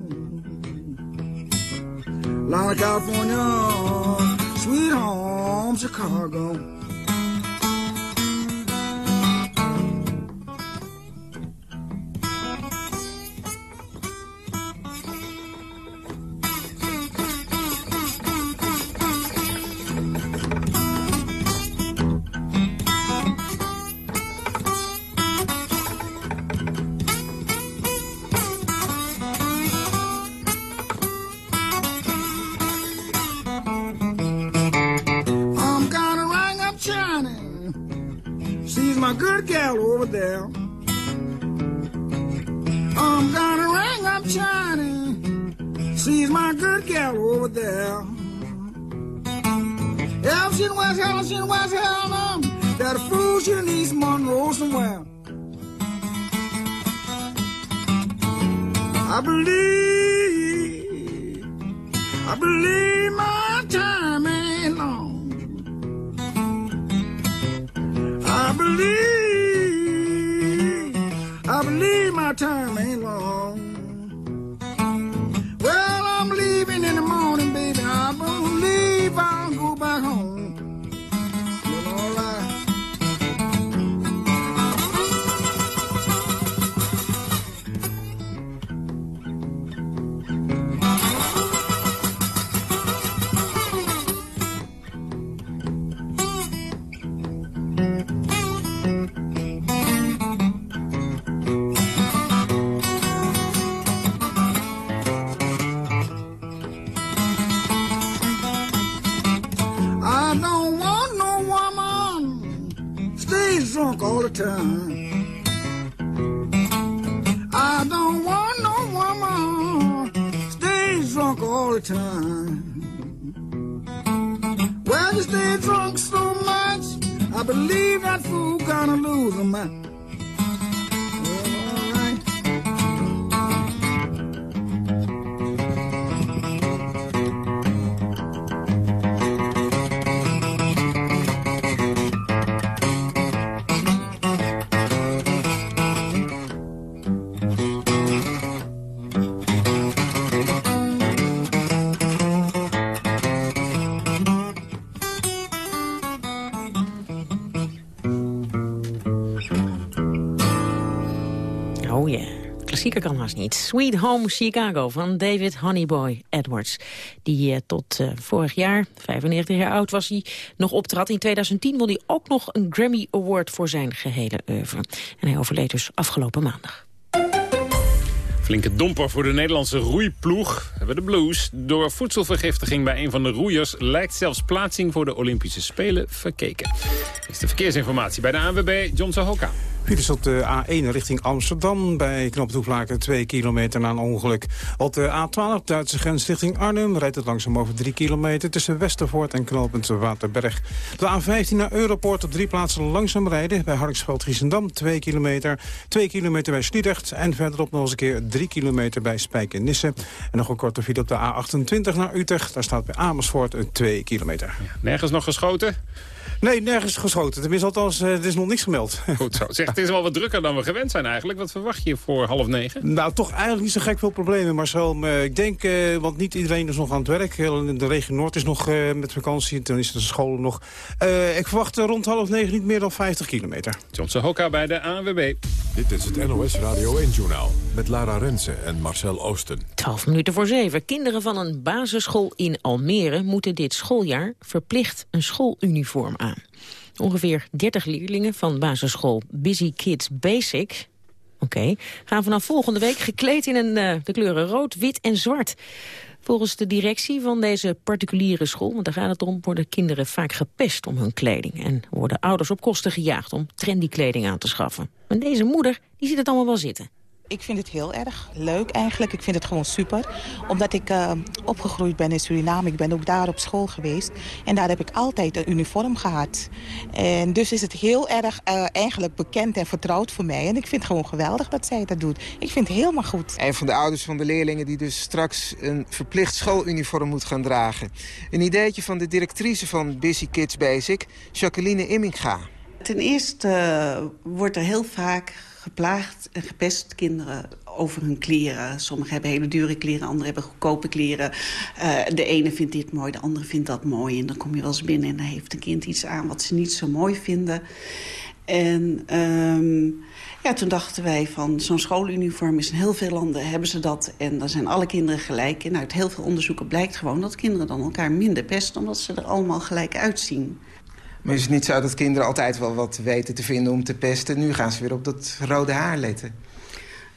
Long California, sweet home Chicago. Good gal over there. I'm gonna ring up Johnny. She's my good gal over there. If she West Helen, she West Helen. That fool she needs Monroe somewhere. I believe, I believe my time I believe. I believe my time ain't long. Drunk all the time. I don't want no woman stays drunk all the time. Well, you stay drunk so much, I believe that fool gonna lose a mind. Kan niet. Sweet Home Chicago van David Honeyboy Edwards. Die uh, tot uh, vorig jaar, 95 jaar oud was hij, nog optrad. In 2010 won hij ook nog een Grammy Award voor zijn gehele oeuvre. En hij overleed dus afgelopen maandag. Flinke domper voor de Nederlandse roeiploeg. Hebben de blues. Door voedselvergiftiging bij een van de roeiers... lijkt zelfs plaatsing voor de Olympische Spelen verkeken. Is de verkeersinformatie bij de ANWB, John Sahoka. Files op de A1 richting Amsterdam. Bij Knooptoeplaken 2 kilometer na een ongeluk. Op de A12 Duitse grens richting Arnhem rijdt het langzaam over 3 kilometer... tussen Westervoort en knooppunt Waterberg. De A15 naar Europoort op drie plaatsen langzaam rijden. Bij Harksveld-Giessendam 2 kilometer. 2 kilometer bij Sliedrecht. En verderop nog eens een keer 3 kilometer bij Spijkenisse. En nog een korte file op de A28 naar Utrecht. Daar staat bij Amersfoort 2 kilometer. Nergens nog geschoten? Nee, nergens geschoten. Tenminste, althans, uh, er is nog niks gemeld. Goed zo. Zeg, het is wel wat drukker dan we gewend zijn eigenlijk. Wat verwacht je voor half negen? Nou, toch eigenlijk niet zo gek veel problemen, Marcel. Maar ik denk, uh, want niet iedereen is nog aan het werk. De regio Noord is nog uh, met vakantie. Dan is de school nog. ik verwacht rond half negen niet meer dan 50 kilometer. Johnson Hokka bij de ANWB. Dit is het NOS Radio 1-journaal met Lara Rensen en Marcel Oosten. 12 minuten voor zeven. Kinderen van een basisschool in Almere moeten dit schooljaar verplicht een schooluniform aan. Ongeveer 30 leerlingen van basisschool Busy Kids Basic... Oké, gaan vanaf volgende week gekleed in een, uh, de kleuren rood, wit en zwart. Volgens de directie van deze particuliere school, want daar gaat het om... worden kinderen vaak gepest om hun kleding... en worden ouders op kosten gejaagd om trendy kleding aan te schaffen. En deze moeder die ziet het allemaal wel zitten. Ik vind het heel erg leuk eigenlijk. Ik vind het gewoon super. Omdat ik uh, opgegroeid ben in Suriname. Ik ben ook daar op school geweest. En daar heb ik altijd een uniform gehad. En dus is het heel erg uh, eigenlijk bekend en vertrouwd voor mij. En ik vind het gewoon geweldig dat zij dat doet. Ik vind het helemaal goed. Een van de ouders van de leerlingen die dus straks een verplicht schooluniform moet gaan dragen. Een ideetje van de directrice van Busy Kids Basic, Jacqueline Imminga. Ten eerste uh, wordt er heel vaak geplaagd en gepest kinderen over hun kleren. Sommigen hebben hele dure kleren, anderen hebben goedkope kleren. Uh, de ene vindt dit mooi, de andere vindt dat mooi. En dan kom je wel eens binnen en dan heeft een kind iets aan wat ze niet zo mooi vinden. En um, ja, toen dachten wij van zo'n schooluniform is in heel veel landen hebben ze dat. En dan zijn alle kinderen gelijk. En uit heel veel onderzoeken blijkt gewoon dat kinderen dan elkaar minder pesten... omdat ze er allemaal gelijk uitzien. Maar is het niet zo dat kinderen altijd wel wat weten te vinden om te pesten? Nu gaan ze weer op dat rode haar letten.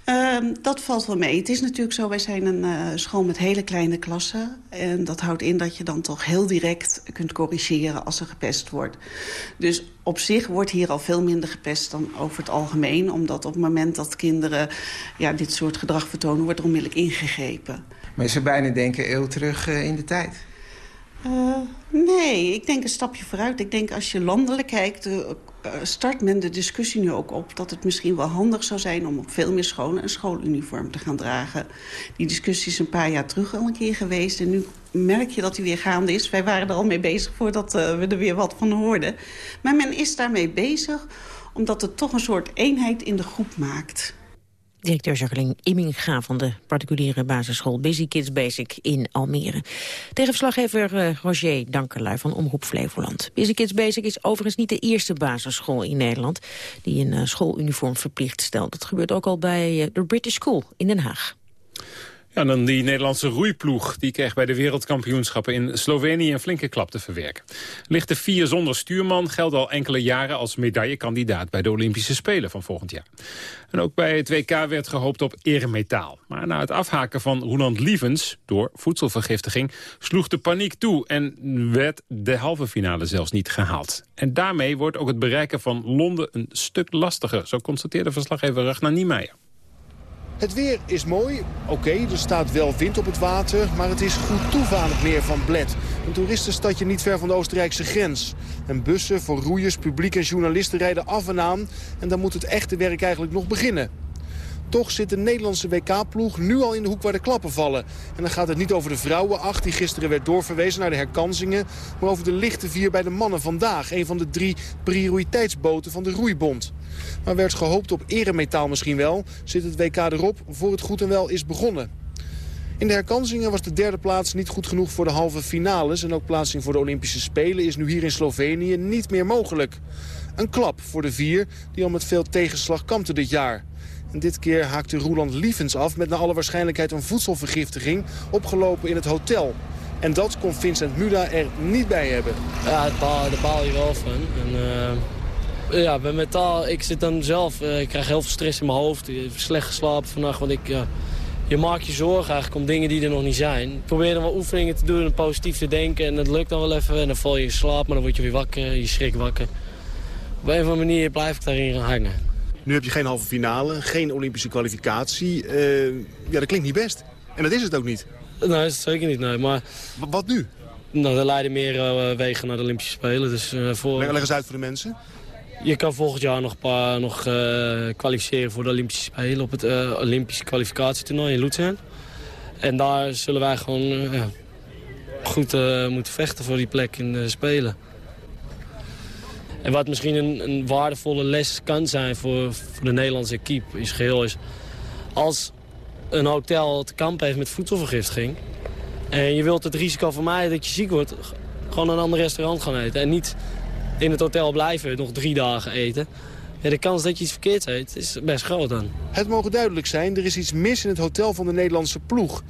Uh, dat valt wel mee. Het is natuurlijk zo, wij zijn een uh, school met hele kleine klassen. En dat houdt in dat je dan toch heel direct kunt corrigeren als er gepest wordt. Dus op zich wordt hier al veel minder gepest dan over het algemeen. Omdat op het moment dat kinderen ja, dit soort gedrag vertonen, wordt er onmiddellijk ingegrepen. Maar je zou bijna denken eeuw terug uh, in de tijd. Uh, nee, ik denk een stapje vooruit. Ik denk als je landelijk kijkt, uh, start men de discussie nu ook op... dat het misschien wel handig zou zijn om op veel meer scholen een schooluniform te gaan dragen. Die discussie is een paar jaar terug al een keer geweest. En nu merk je dat die weer gaande is. Wij waren er al mee bezig voordat we er weer wat van hoorden. Maar men is daarmee bezig omdat het toch een soort eenheid in de groep maakt. Directeur Jacqueline Imminga van de particuliere basisschool Busy Kids Basic in Almere. Tegen verslaggever uh, Roger Dankerlui van Omroep Flevoland. Busy Kids Basic is overigens niet de eerste basisschool in Nederland die een uh, schooluniform verplicht stelt. Dat gebeurt ook al bij uh, de British School in Den Haag. Ja, dan die Nederlandse roeiploeg. Die kreeg bij de wereldkampioenschappen in Slovenië een flinke klap te verwerken. Ligt de vier zonder stuurman geldt al enkele jaren als medaillekandidaat bij de Olympische Spelen van volgend jaar. En ook bij het WK werd gehoopt op eremetaal. Maar na het afhaken van Roland Lievens door voedselvergiftiging sloeg de paniek toe en werd de halve finale zelfs niet gehaald. En daarmee wordt ook het bereiken van Londen een stuk lastiger, zo constateerde verslaggever Ragnar Niemeyer. Het weer is mooi. Oké, er staat wel wind op het water, maar het is goed toeven aan het meer van Bled. Een toeristenstadje niet ver van de Oostenrijkse grens. En bussen voor roeiers, publiek en journalisten rijden af en aan. En dan moet het echte werk eigenlijk nog beginnen. Toch zit de Nederlandse WK-ploeg nu al in de hoek waar de klappen vallen. En dan gaat het niet over de vrouwenacht die gisteren werd doorverwezen naar de herkansingen... maar over de lichte vier bij de mannen vandaag. Een van de drie prioriteitsboten van de Roeibond. Maar werd gehoopt op eremetaal misschien wel, zit het WK erop voor het goed en wel is begonnen. In de herkansingen was de derde plaats niet goed genoeg voor de halve finales... en ook plaatsing voor de Olympische Spelen is nu hier in Slovenië niet meer mogelijk. Een klap voor de vier die al met veel tegenslag kampten dit jaar. En dit keer haakte Roeland Lievens af met naar alle waarschijnlijkheid een voedselvergiftiging opgelopen in het hotel. En dat kon Vincent Muda er niet bij hebben. Ja, het baal, je wel van. En, uh, ja, bij metaal, ik zit dan zelf, uh, ik krijg heel veel stress in mijn hoofd. Ik heb slecht geslapen vannacht, want ik, je maakt je zorgen eigenlijk om dingen die er nog niet zijn. Ik probeer dan wel oefeningen te doen en positief te denken. En dat lukt dan wel even en dan val je in slaap, maar dan word je weer wakker, je schrik wakker. Op een of andere manier blijf ik daarin hangen. Nu heb je geen halve finale, geen Olympische kwalificatie. ja, dat klinkt niet best. En dat is het ook niet. Nee, dat is zeker niet, nee. Maar... Wat nu? Nou, er leiden meer uh, wegen naar de Olympische Spelen. Dus, uh, voor... leg, eens uit voor de mensen. Je kan volgend jaar nog, paar, nog kwalificeren voor de Olympische Spelen... op het Olympische kwalificatietoernooi in Luzern. En daar zullen wij gewoon goed moeten vechten voor die plek in de Spelen. En wat misschien een, een waardevolle les kan zijn voor, de Nederlandse equipe... is geheel is als een hotel te kamp heeft met voedselvergiftiging... en je wilt het risico vermijden dat je ziek wordt... gewoon een ander restaurant gaan eten. En niet in het hotel blijven, nog drie dagen eten. De kans dat je iets verkeerds eet is best groot dan. Het mogen duidelijk zijn, er is iets mis in het hotel van de Nederlandse ploeg.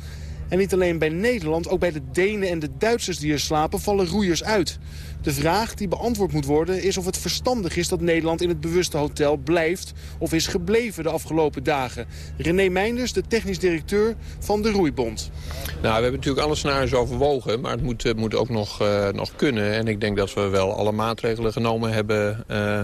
En niet alleen bij Nederland, ook bij de Denen en de Duitsers die er slapen... vallen roeiers uit. De vraag die beantwoord moet worden is of het verstandig is dat Nederland in het bewuste hotel blijft of is gebleven de afgelopen dagen. René Meinders, de technisch directeur van de Roeibond. Nou, we hebben natuurlijk alle scenario's overwogen, maar het moet, moet ook nog, uh, nog kunnen. En ik denk dat we wel alle maatregelen genomen hebben uh,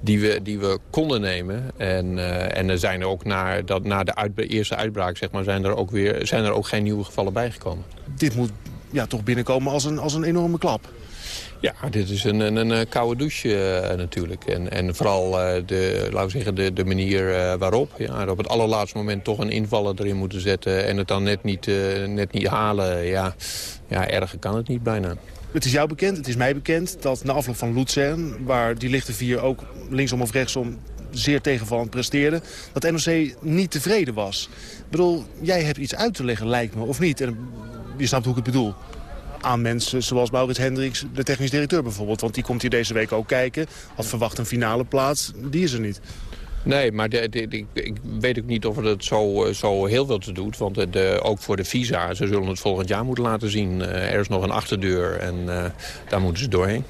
die, we, die we konden nemen. En, uh, en er zijn er ook na, dat, na de eerste uitbraak zeg maar, zijn, er ook weer, zijn er ook geen nieuwe gevallen bijgekomen. Dit moet ja, toch binnenkomen als een, als een enorme klap. Ja, dit is een, een, een koude douche uh, natuurlijk. En, en vooral uh, de, laten we zeggen, de, de manier waarop. Ja, op het allerlaatste moment toch een invaller erin moeten zetten... en het dan net niet, net niet halen. Ja, ja, erger kan het niet bijna. Het is jou bekend, het is mij bekend dat na afloop van Luzern... waar die lichte vier ook linksom of rechtsom zeer tegenvallend presteerde... dat NOC niet tevreden was. Ik bedoel, jij hebt iets uit te leggen, lijkt me, of niet? En je snapt hoe ik het bedoel aan mensen zoals Maurits Hendricks, de technisch directeur bijvoorbeeld. Want die komt hier deze week ook kijken. Had verwacht een finale plaats. Die is er niet. Nee, maar de, de, de, ik weet ook niet of het zo, eh, zo heel veel te doet. Want de, ook voor de visa, ze zullen het volgend jaar moeten laten zien. Uh, er is nog een achterdeur en uh, daar moeten ze doorheen.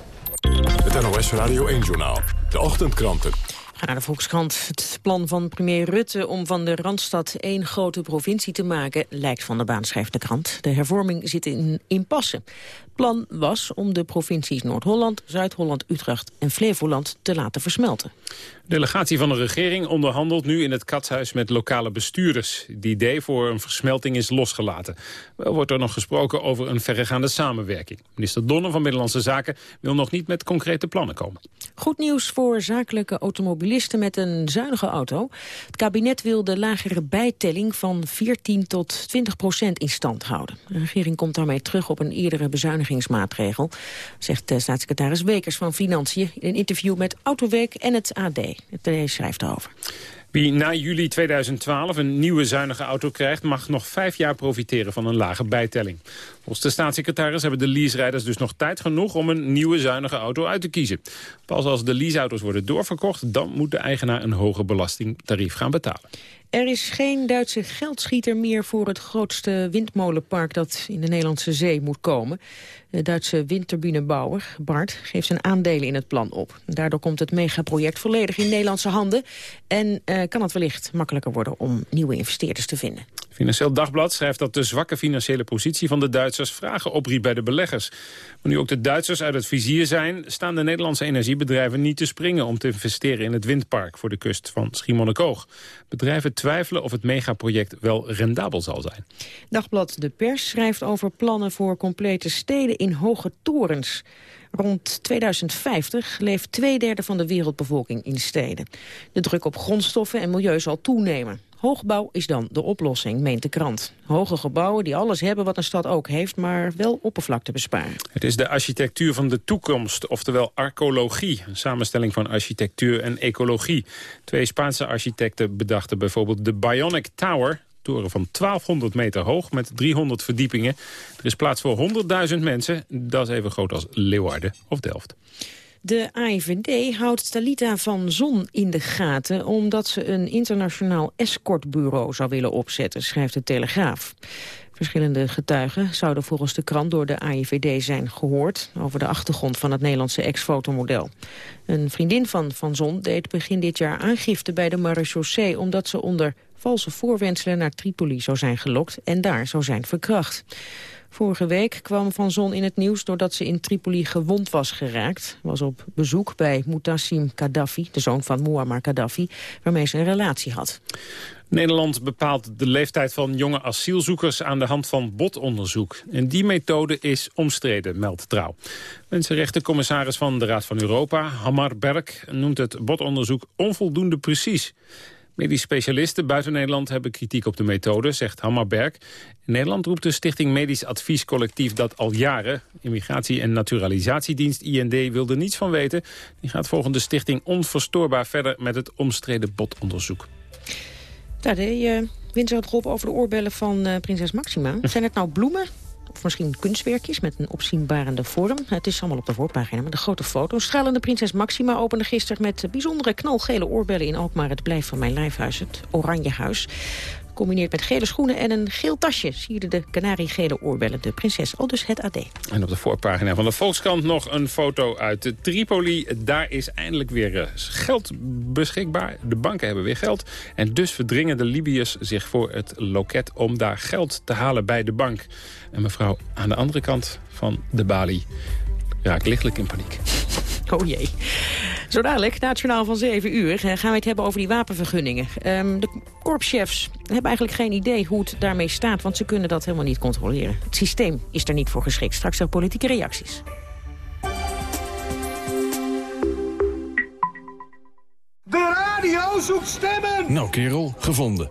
Het NOS Radio 1-journaal. De ochtendkranten naar de Volkskrant. Het plan van premier Rutte om van de Randstad één grote provincie te maken... lijkt van de baan, schrijft de krant. De hervorming zit in impasse plan was om de provincies Noord-Holland, Zuid-Holland, Utrecht en Flevoland te laten versmelten. De delegatie van de regering onderhandelt nu in het katshuis met lokale bestuurders. Het idee voor een versmelting is losgelaten. Wel wordt er nog gesproken over een verregaande samenwerking. Minister Donner van Binnenlandse Zaken wil nog niet met concrete plannen komen. Goed nieuws voor zakelijke automobilisten met een zuinige auto. Het kabinet wil de lagere bijtelling van 14 tot 20 procent in stand houden. De regering komt daarmee terug op een eerdere bezuiniging zegt de staatssecretaris Wekers van Financiën in een interview met Autoweek en het AD. Het AD schrijft erover. Wie na juli 2012 een nieuwe zuinige auto krijgt... mag nog vijf jaar profiteren van een lage bijtelling. Volgens de staatssecretaris hebben de leaserijders dus nog tijd genoeg... om een nieuwe zuinige auto uit te kiezen. Pas als de leaseauto's worden doorverkocht... dan moet de eigenaar een hoger belastingtarief gaan betalen. Er is geen Duitse geldschieter meer voor het grootste windmolenpark dat in de Nederlandse zee moet komen. De Duitse windturbinebouwer Bart geeft zijn aandelen in het plan op. Daardoor komt het megaproject volledig in Nederlandse handen en uh, kan het wellicht makkelijker worden om nieuwe investeerders te vinden. Financieel Dagblad schrijft dat de zwakke financiële positie van de Duitsers vragen opriep bij de beleggers. Maar nu ook de Duitsers uit het vizier zijn, staan de Nederlandse energiebedrijven niet te springen om te investeren in het windpark voor de kust van Schiermonnikoog. Bedrijven twijfelen of het megaproject wel rendabel zal zijn. Dagblad De Pers schrijft over plannen voor complete steden in hoge torens. Rond 2050 leeft twee derde van de wereldbevolking in steden. De druk op grondstoffen en milieu zal toenemen. Hoogbouw is dan de oplossing, meent de krant. Hoge gebouwen die alles hebben wat een stad ook heeft, maar wel oppervlakte besparen. Het is de architectuur van de toekomst, oftewel arcologie. Een samenstelling van architectuur en ecologie. Twee Spaanse architecten bedachten bijvoorbeeld de Bionic Tower toren van 1200 meter hoog met 300 verdiepingen. Er is plaats voor 100.000 mensen. Dat is even groot als Leeuwarden of Delft. De AIVD houdt Talita van Zon in de gaten... omdat ze een internationaal escortbureau zou willen opzetten, schrijft de Telegraaf. Verschillende getuigen zouden volgens de krant door de AIVD zijn gehoord... over de achtergrond van het Nederlandse ex-fotomodel. Een vriendin van Van Zon deed begin dit jaar aangifte bij de marechaussee... omdat ze onder valse voorwenselen naar Tripoli zou zijn gelokt... en daar zou zijn verkracht. Vorige week kwam Van Zon in het nieuws doordat ze in Tripoli gewond was geraakt. Was op bezoek bij Mutassim Gaddafi, de zoon van Muammar Gaddafi, waarmee ze een relatie had. Nederland bepaalt de leeftijd van jonge asielzoekers aan de hand van botonderzoek. En die methode is omstreden, meldt Trouw. Mensenrechtencommissaris van de Raad van Europa, Hamar Berg, noemt het botonderzoek onvoldoende precies. Medisch specialisten buiten Nederland hebben kritiek op de methode, zegt Hammerberg. In Nederland roept de Stichting Medisch Adviescollectief dat al jaren. Immigratie- en Naturalisatiedienst IND wilde niets van weten. Die gaat volgens de stichting onverstoorbaar verder met het omstreden botonderzoek. Daar deed je Winsor op over de oorbellen van uh, prinses Maxima. Zijn het nou bloemen of misschien kunstwerkjes met een opzienbarende vorm. Het is allemaal op de voorpagina met de grote foto. Stralende prinses Maxima opende gisteren met bijzondere knalgele oorbellen in Alkmaar. Het blijft van mijn lijfhuis, het Oranje Huis. Combineerd met gele schoenen en een geel tasje... sierde de kanariegele oorbellen de prinses, al dus het AD. En op de voorpagina van de Volkskrant nog een foto uit Tripoli. Daar is eindelijk weer eh, geld beschikbaar. De banken hebben weer geld. En dus verdringen de Libiërs zich voor het loket... om daar geld te halen bij de bank. En mevrouw aan de andere kant van de balie raakt lichtelijk in paniek. Oh jee. Zo dadelijk, nationaal van 7 uur, gaan we het hebben over die wapenvergunningen. Um, de korpschefs hebben eigenlijk geen idee hoe het daarmee staat... want ze kunnen dat helemaal niet controleren. Het systeem is er niet voor geschikt. Straks ook politieke reacties. De radio zoekt stemmen! Nou kerel, gevonden.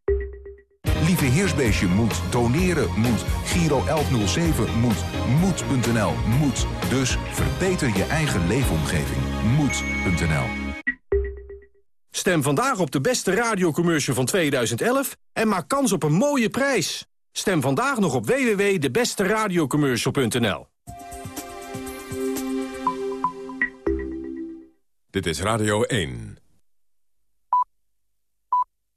Lieve Heersbeestje moet, doneren moet, Giro 1107 moet, moed.nl moet. Dus verbeter je eigen leefomgeving. Moed.nl Stem vandaag op de beste radiocommercial van 2011 en maak kans op een mooie prijs. Stem vandaag nog op www.debesteradiocommercial.nl Dit is Radio 1.